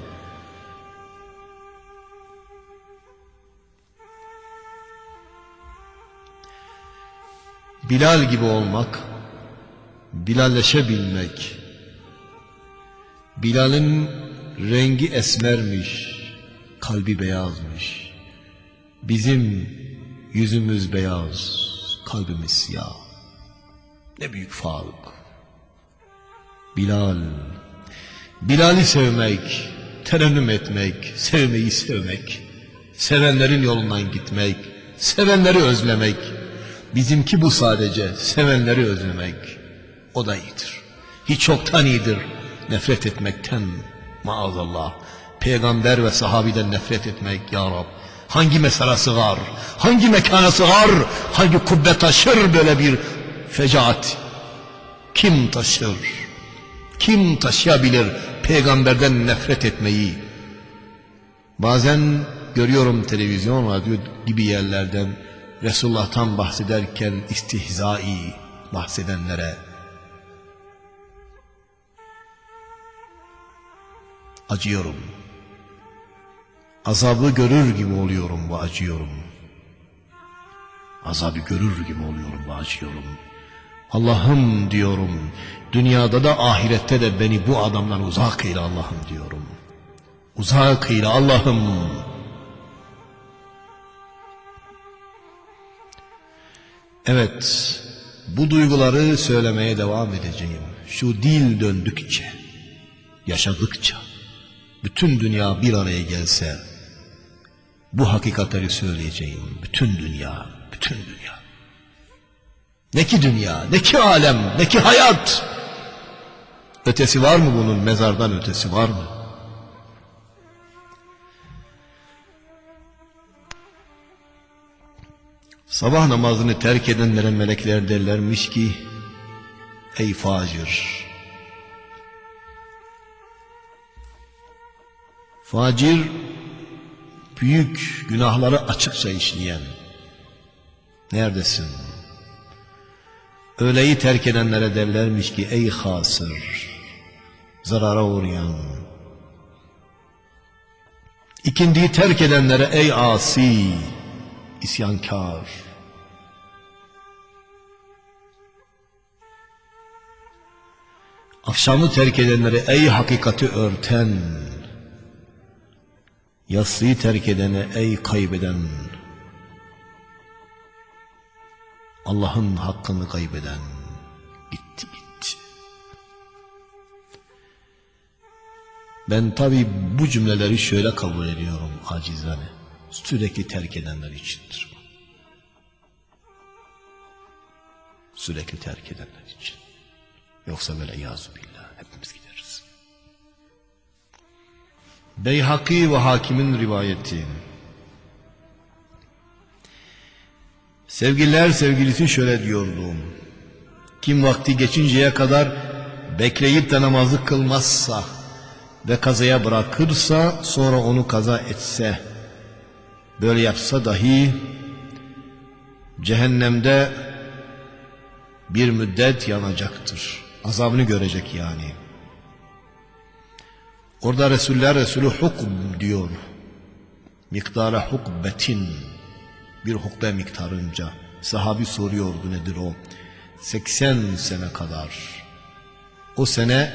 Bilal gibi olmak, Bilalleşebilmek. Bilal'in rengi esmermiş, kalbi beyazmış. Bizim yüzümüz beyaz, kalbimiz siyah. Ne büyük fark. Bilal, Bilal'i sevmek, terennüm etmek, sevmeyi sevmek, sevenlerin yolundan gitmek, sevenleri özlemek. Bizimki bu sadece, sevenleri özlemek. O da iyidir. Hiç çoktan iyidir nefret etmekten maazallah. Peygamber ve sahabiden nefret etmek ya Rab. Hangi mezara sığar? Hangi mekana sığar? Hangi kubbe taşır böyle bir fecaat? Kim taşır? Kim taşıyabilir peygamberden nefret etmeyi? Bazen görüyorum televizyon, radyo gibi yerlerden Resulullah'tan bahsederken istihzai bahsedenlere acıyorum. Azabı görür gibi oluyorum ve acıyorum. Azabı görür gibi oluyorum ve acıyorum. Allah'ım diyorum, dünyada da ahirette de beni bu adamdan uzak eyle Allah'ım diyorum. Uzak eyle Allah'ım. Evet, bu duyguları söylemeye devam edeceğim. Şu dil döndükçe, yaşadıkça, bütün dünya bir araya gelse, bu hakikatleri söyleyeceğim. Bütün dünya, bütün dünya. Ne ki dünya, ne ki alem, ne ki hayat. Ötesi var mı bunun, mezardan ötesi var mı? Sabah namazını terk edenlere melekler derlermiş ki Ey facir Facir büyük günahları açıkça işleyen Neredesin? Öğleyi terk edenlere derlermiş ki ey hasır Zarara uğrayan İkindiyi terk edenlere ey asi isyankar. Akşamı terk edenlere ey hakikati örten, yatsıyı terk edene ey kaybeden, Allah'ın hakkını kaybeden gitti gitti. Ben tabi bu cümleleri şöyle kabul ediyorum acizane sürekli terk edenler içindir. Sürekli terk edenler için. Yoksa böyle yazu billah Beyhaki ve hakimin rivayeti. Sevgililer sevgilisi şöyle diyordu. Kim vakti geçinceye kadar bekleyip de namazı kılmazsa ve kazaya bırakırsa sonra onu kaza etse böyle yapsa dahi cehennemde bir müddet yanacaktır. Azabını görecek yani. Orada Resuller Resulü hukm diyor. Miktara hukbetin bir hukbe miktarınca sahabi soruyordu nedir o? 80 sene kadar. O sene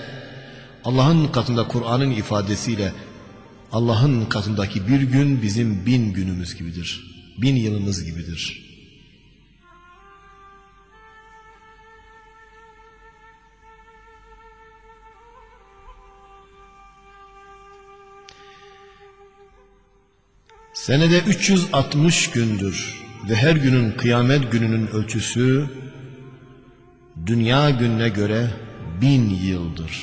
Allah'ın katında Kur'an'ın ifadesiyle Allah'ın katındaki bir gün bizim bin günümüz gibidir. Bin yılımız gibidir. Senede 360 gündür ve her günün kıyamet gününün ölçüsü dünya gününe göre bin yıldır.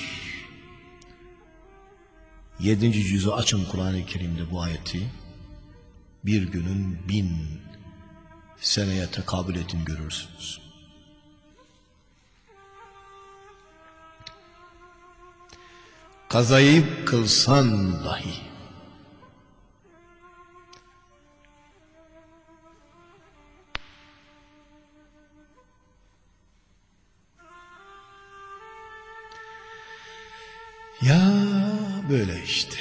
Yedinci cüzü açın Kur'an-ı Kerim'de bu ayeti. Bir günün bin seneye tekabül edin görürsünüz. Kazayı kılsan dahi Ya böyle işte.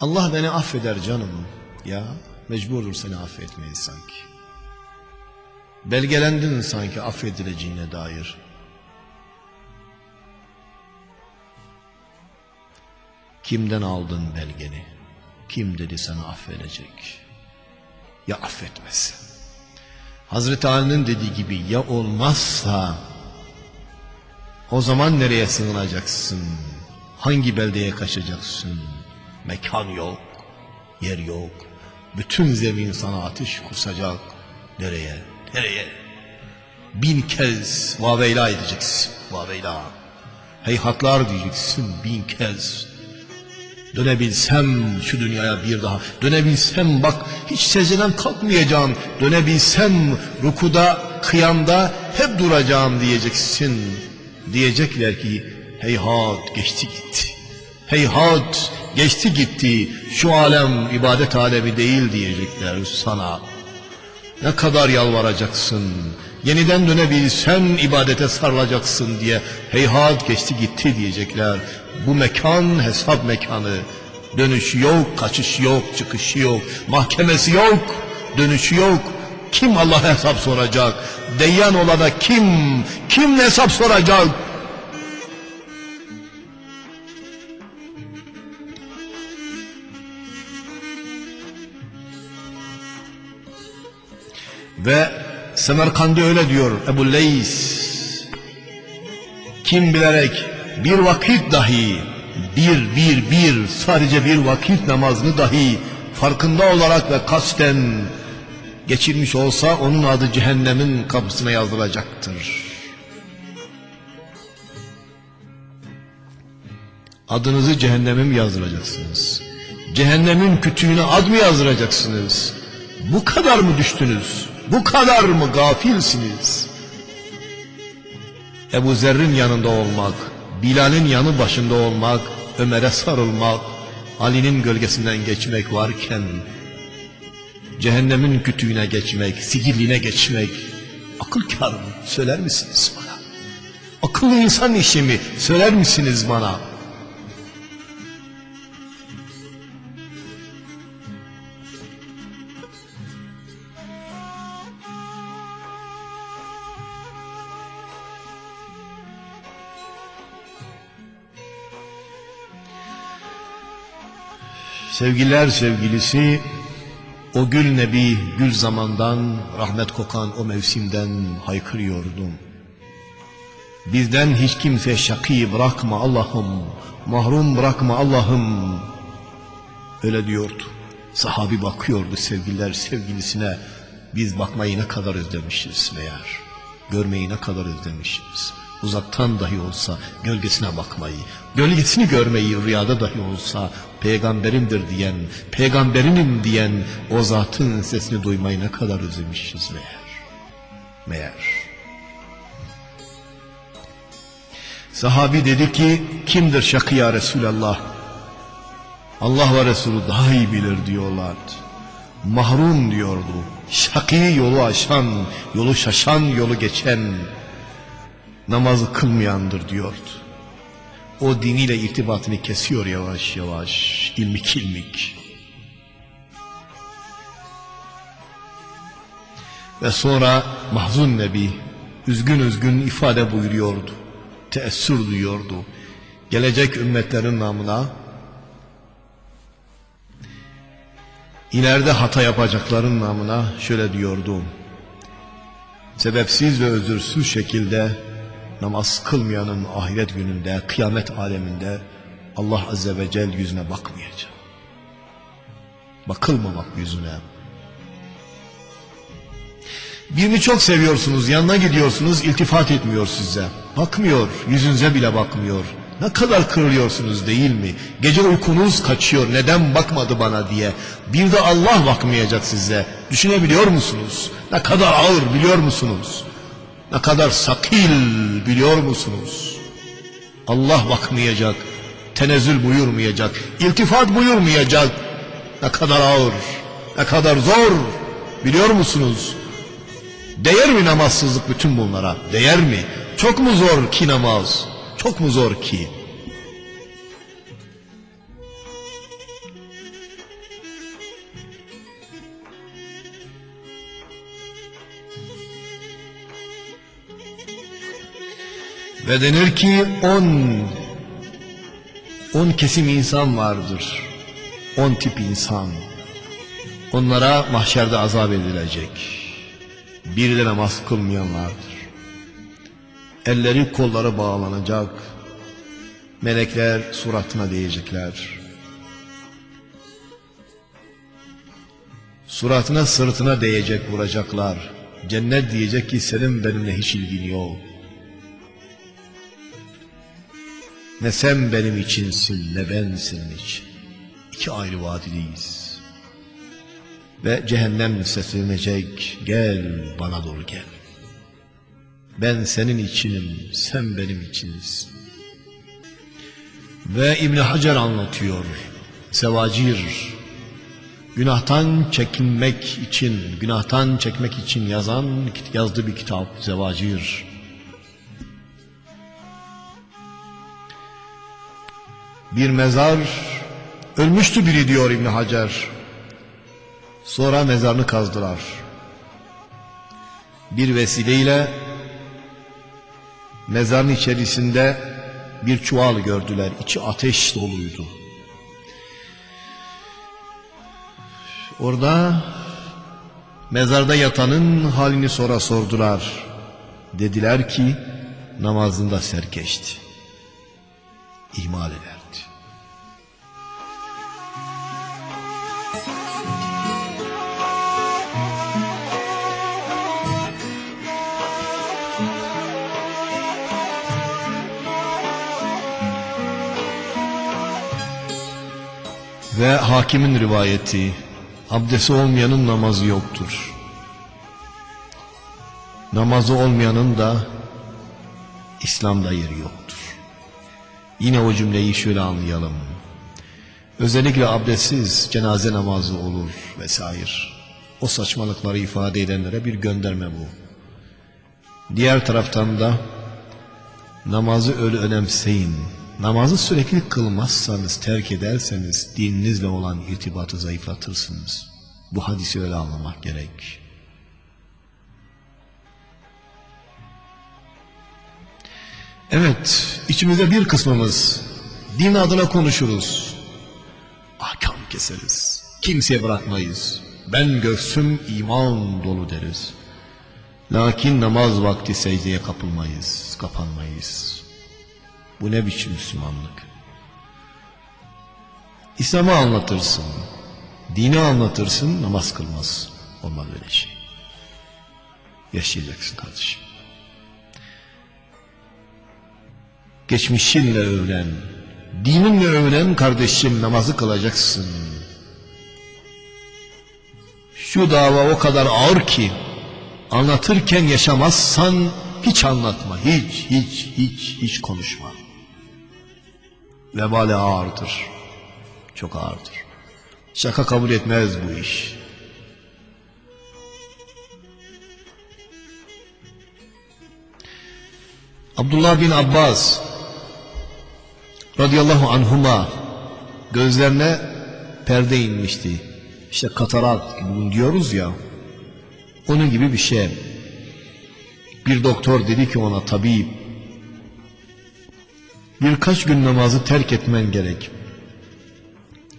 Allah beni affeder canım. Ya mecburdur seni affetmeyi sanki. Belgelendin sanki affedileceğine dair. Kimden aldın belgeni? Kim dedi sana affedecek? Ya affetmezse? Hazreti Ali'nin dediği gibi ya olmazsa o zaman nereye sığınacaksın? Hangi beldeye kaçacaksın? Mekan yok, yer yok. Bütün zemin sana ateş kusacak. Nereye? Nereye? Bin kez vaveyla edeceksin. Vaveyla. Heyhatlar diyeceksin bin kez. Dönebilsem şu dünyaya bir daha. Dönebilsem bak hiç secdeden kalkmayacağım. Dönebilsem rukuda, kıyamda hep duracağım diyeceksin. Diyecekler ki Heyhat geçti gitti. Heyhat geçti gitti. Şu alem ibadet alemi değil diyecekler sana. Ne kadar yalvaracaksın. Yeniden dönebilsen ibadete sarılacaksın diye. Heyhat geçti gitti diyecekler. Bu mekan hesap mekanı. Dönüşü yok, kaçış yok, çıkışı yok, mahkemesi yok, dönüşü yok. Kim Allah hesap soracak? Deyyan olana kim? Kim hesap soracak? Ve Semerkandi öyle diyor Ebu Leys. Kim bilerek bir vakit dahi, bir bir bir sadece bir vakit namazını dahi farkında olarak ve kasten geçirmiş olsa onun adı cehennemin kapısına yazılacaktır. Adınızı cehenneme mi yazdıracaksınız? Cehennemin kütüğüne ad mı yazdıracaksınız? Bu kadar mı düştünüz? Bu kadar mı gafilsiniz? Ebu Zer'in yanında olmak, Bilal'in yanı başında olmak, Ömer'e sarılmak, Ali'nin gölgesinden geçmek varken, cehennemin kütüğüne geçmek, sihirliğine geçmek, akıl kâr mı? Söyler misiniz bana? Akıllı insan işi mi? Söyler misiniz bana? Sevgiler sevgilisi o gül nebi gül zamandan rahmet kokan o mevsimden haykırıyordum. Bizden hiç kimse şakî bırakma Allah'ım, mahrum bırakma Allah'ım. Öyle diyordu. Sahabi bakıyordu sevgililer sevgilisine. Biz bakmayı ne kadar özlemişiz meğer. Görmeyi ne kadar özlemişiz. Uzaktan dahi olsa gölgesine bakmayı, gölgesini görmeyi rüyada dahi olsa peygamberimdir diyen, peygamberinim diyen o zatın sesini duymayı ne kadar özlemişiz meğer. Meğer. Sahabi dedi ki kimdir şakı ya Resulallah? Allah ve Resulü daha iyi bilir diyorlardı. Mahrum diyordu. Şakî yolu aşan, yolu şaşan, yolu geçen, namazı kılmayandır diyordu. O diniyle irtibatını kesiyor yavaş yavaş, ilmik ilmik. Ve sonra mahzun nebi üzgün üzgün ifade buyuruyordu. Teessür duyuyordu. Gelecek ümmetlerin namına ileride hata yapacakların namına şöyle diyordu. Sebepsiz ve özürsüz şekilde namaz kılmayanın ahiret gününde, kıyamet aleminde Allah Azze ve Celle yüzüne bakmayacak. Bakılmamak yüzüne. Birini çok seviyorsunuz, yanına gidiyorsunuz, iltifat etmiyor size. Bakmıyor, yüzünüze bile bakmıyor. Ne kadar kırılıyorsunuz değil mi? Gece uykunuz kaçıyor, neden bakmadı bana diye. Bir de Allah bakmayacak size. Düşünebiliyor musunuz? Ne kadar ağır biliyor musunuz? Ne kadar sakil biliyor musunuz? Allah bakmayacak, tenezzül buyurmayacak, iltifat buyurmayacak. Ne kadar ağır, ne kadar zor biliyor musunuz? Değer mi namazsızlık bütün bunlara? Değer mi? Çok mu zor ki namaz? Çok mu zor ki? Ve denir ki on on kesim insan vardır. On tip insan. Onlara mahşerde azap edilecek. Bir de namaz kılmayanlardır. Elleri kolları bağlanacak. Melekler suratına değecekler. Suratına sırtına değecek vuracaklar. Cennet diyecek ki senin benimle hiç ilgin yok. Ne sen benim içinsin ne ben senin için. İki ayrı vadideyiz. Ve cehennem seslenecek gel bana doğru gel. Ben senin içinim sen benim içinsin. Ve İbn Hacer anlatıyor. Sevacir günahtan çekinmek için, günahtan çekmek için yazan yazdığı bir kitap Zevacir. Bir mezar ölmüştü biri diyor İbn Hacer. Sonra mezarını kazdılar. Bir vesileyle mezarın içerisinde bir çuval gördüler. İçi ateş doluydu. Orada Mezarda yatanın halini sonra sordular. Dediler ki namazında serkeşti. İhmal ederdi. Ve hakimin rivayeti abdesti olmayanın namazı yoktur. Namazı olmayanın da İslam'da yeri yoktur. Yine o cümleyi şöyle anlayalım. Özellikle abdestsiz cenaze namazı olur vesaire. O saçmalıkları ifade edenlere bir gönderme bu. Diğer taraftan da namazı öyle önemseyin. Namazı sürekli kılmazsanız, terk ederseniz dininizle olan irtibatı zayıflatırsınız. Bu hadisi öyle anlamak gerek. Evet, içimizde bir kısmımız din adına konuşuruz. Ahkam keseriz. Kimseye bırakmayız. Ben göğsüm iman dolu deriz. Lakin namaz vakti secdeye kapılmayız, kapanmayız. Bu ne biçim Müslümanlık? İslam'ı anlatırsın, dini anlatırsın, namaz kılmaz. Olmaz öyle şey. Yaşayacaksın kardeşim. Geçmişinle övlen, dininle övlen kardeşim namazı kılacaksın. Şu dava o kadar ağır ki anlatırken yaşamazsan hiç anlatma, hiç, hiç, hiç, hiç konuşma. Vebali ağırdır, çok ağırdır. Şaka kabul etmez bu iş. Abdullah bin Abbas radıyallahu anhuma gözlerine perde inmişti. İşte katarak diyoruz ya onun gibi bir şey. Bir doktor dedi ki ona tabip birkaç gün namazı terk etmen gerek.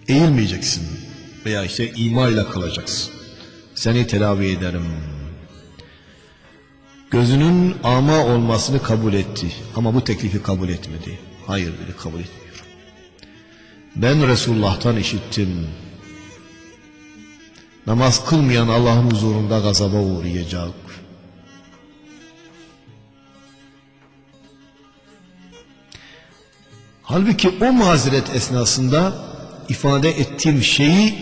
Eğilmeyeceksin veya işte ima ile kalacaksın. Seni telavi ederim. Gözünün ama olmasını kabul etti ama bu teklifi kabul etmedi. Hayır dedi kabul etmiyorum. Ben Resulullah'tan işittim. Namaz kılmayan Allah'ın huzurunda gazaba uğrayacak. Halbuki o mazeret esnasında ifade ettiğim şeyi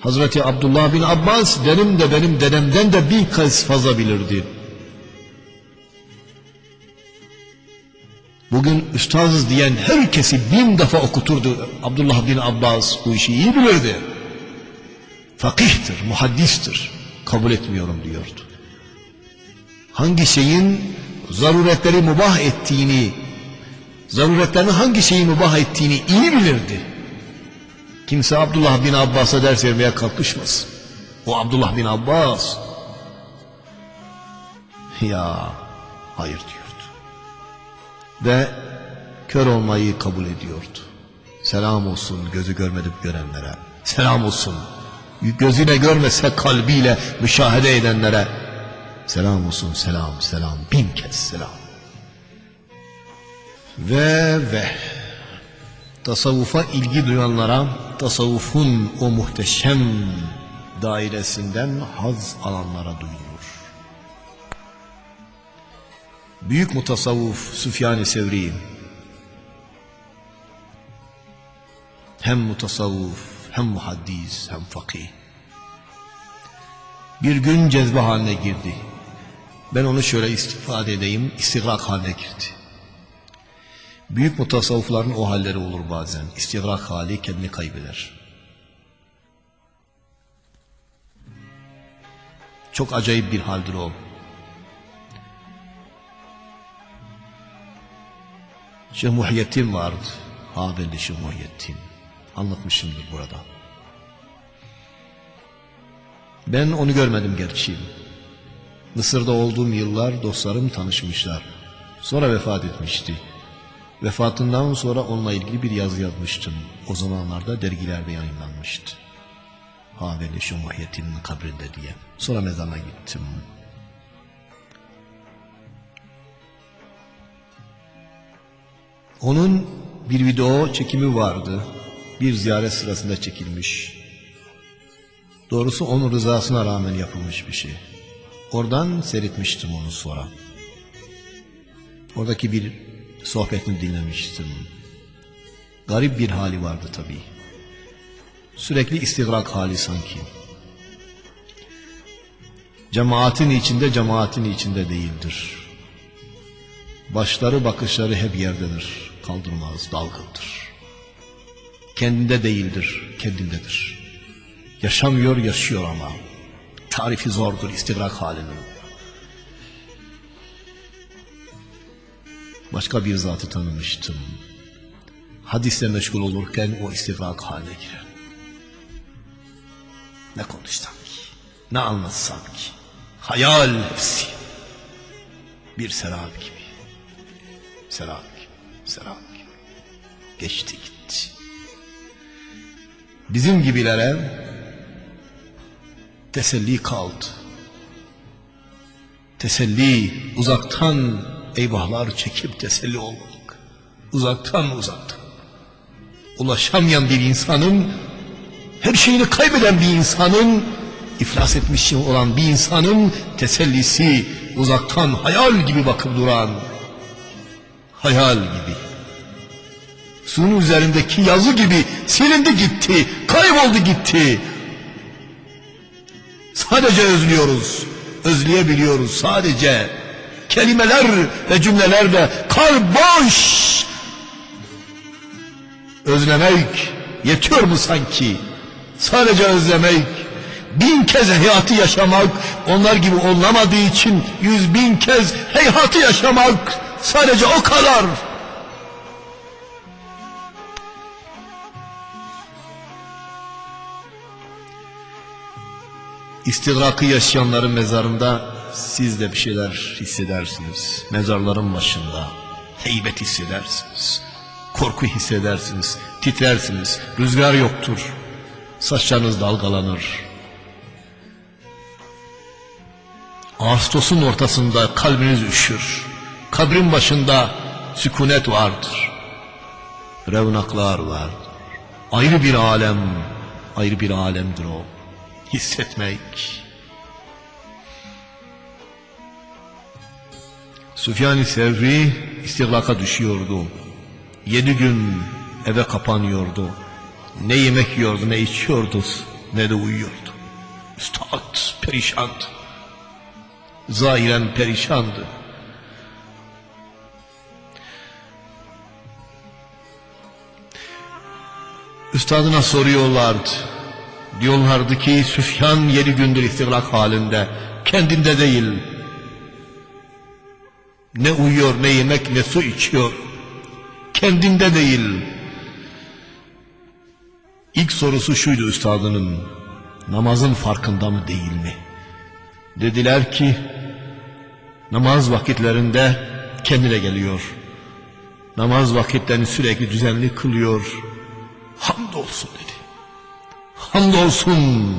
Hazreti Abdullah bin Abbas benim de benim dedemden de bir kez fazla bilirdi. Bugün üstaz diyen herkesi bin defa okuturdu. Abdullah bin Abbas bu işi iyi bilirdi. Fakihtir, muhaddistir. Kabul etmiyorum diyordu. Hangi şeyin zaruretleri mubah ettiğini, zaruretlerini hangi şeyi mubah ettiğini iyi bilirdi. Kimse Abdullah bin Abbas'a ders vermeye kalkışmasın. O Abdullah bin Abbas. Ya hayır diyordu. Ve kör olmayı kabul ediyordu. Selam olsun gözü görmedip görenlere. Selam olsun gözüne görmese kalbiyle müşahede edenlere. Selam olsun selam selam bin kez selam. Ve ve tasavvufa ilgi duyanlara tasavvufun o muhteşem dairesinden haz alanlara duyulur. Büyük mutasavvuf Süfyan-ı Sevri hem mutasavvuf hem muhaddis hem fakih. Bir gün cezbe haline girdi. Ben onu şöyle istifade edeyim, istigrak haline girdi. Büyük mutasavvıfların o halleri olur bazen. İstigrak hali kendini kaybeder. Çok acayip bir haldir o. Şeyh Muhyiddin vardı. Haberli Şeyh Muhyiddin. Anlatmışımdır burada. Ben onu görmedim gerçi. Mısır'da olduğum yıllar dostlarım tanışmışlar. Sonra vefat etmişti. Vefatından sonra onunla ilgili bir yazı yazmıştım. O zamanlarda dergilerde yayınlanmıştı. Haveli şu Muhyiddin'in kabrinde diye. Sonra mezarına gittim. Onun bir video çekimi vardı. Bir ziyaret sırasında çekilmiş. Doğrusu onun rızasına rağmen yapılmış bir şey. Oradan seyretmiştim onu sonra. Oradaki bir sohbetini dinlemiştim. Garip bir hali vardı tabii. Sürekli istigrak hali sanki. Cemaatin içinde cemaatin içinde değildir. Başları bakışları hep yerdedir. Kaldırmaz, dalgındır. Kendinde değildir, kendindedir. Yaşamıyor, yaşıyor ama. Tarifi zordur istigrak halinin. Başka bir zatı tanımıştım. Hadisle meşgul olurken o istigrak haline girer. Ne konuşsam ki, ne anlatsam ki. Hayal hepsi. Bir serap gibi. Serap gibi, serap gibi. Geçti gitti. Bizim gibilere teselli kaldı. Teselli uzaktan eyvahlar çekip teselli olmak. Uzaktan uzaktan. Ulaşamayan bir insanın her şeyini kaybeden bir insanın iflas etmiş olan bir insanın tesellisi uzaktan hayal gibi bakıp duran hayal gibi suyun üzerindeki yazı gibi silindi gitti kayboldu gitti sadece özlüyoruz özleyebiliyoruz sadece kelimeler ve cümlelerle kar boş. Özlemek yetiyor mu sanki? Sadece özlemek. Bin kez heyatı yaşamak onlar gibi olamadığı için yüz bin kez heyhatı yaşamak sadece o kadar. İstigrakı yaşayanların mezarında siz de bir şeyler hissedersiniz. Mezarların başında heybet hissedersiniz. Korku hissedersiniz. Titrersiniz. Rüzgar yoktur. Saçlarınız dalgalanır. Ağustos'un ortasında kalbiniz üşür. Kabrin başında sükunet vardır. Revnaklar vardır. Ayrı bir alem, ayrı bir alemdir o. Hissetmek. Süfyan-ı Sevri istihlaka düşüyordu. Yedi gün eve kapanıyordu. Ne yemek yiyordu ne içiyordu ne de uyuyordu. Üstad perişandı. Zahiren perişandı. Üstadına soruyorlardı. Diyorlardı ki Süfyan yedi gündür istihlak halinde. Kendinde değil. Ne uyuyor ne yemek ne su içiyor. Kendinde değil. İlk sorusu şuydu üstadının. Namazın farkında mı değil mi? Dediler ki namaz vakitlerinde kendine geliyor. Namaz vakitlerini sürekli düzenli kılıyor. Hamdolsun dedi. Hamdolsun.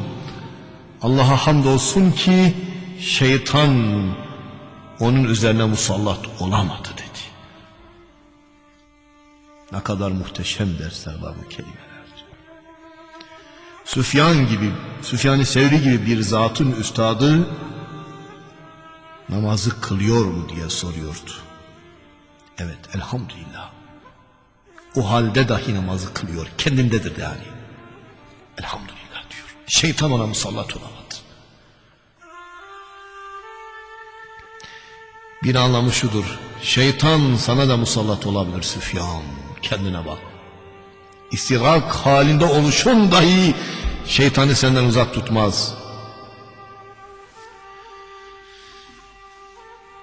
Allah'a hamdolsun ki şeytan onun üzerine musallat olamadı dedi. Ne kadar muhteşem dersler var bu kelimeler. Süfyan gibi, Süfyan-ı Sevri gibi bir zatın üstadı namazı kılıyor mu diye soruyordu. Evet elhamdülillah. O halde dahi namazı kılıyor. Kendindedir yani. Elhamdülillah diyor. Şeytan ona musallat olamadı. Bir anlamı şudur. Şeytan sana da musallat olabilir Süfyan. Kendine bak. İstirak halinde oluşun dahi şeytanı senden uzak tutmaz.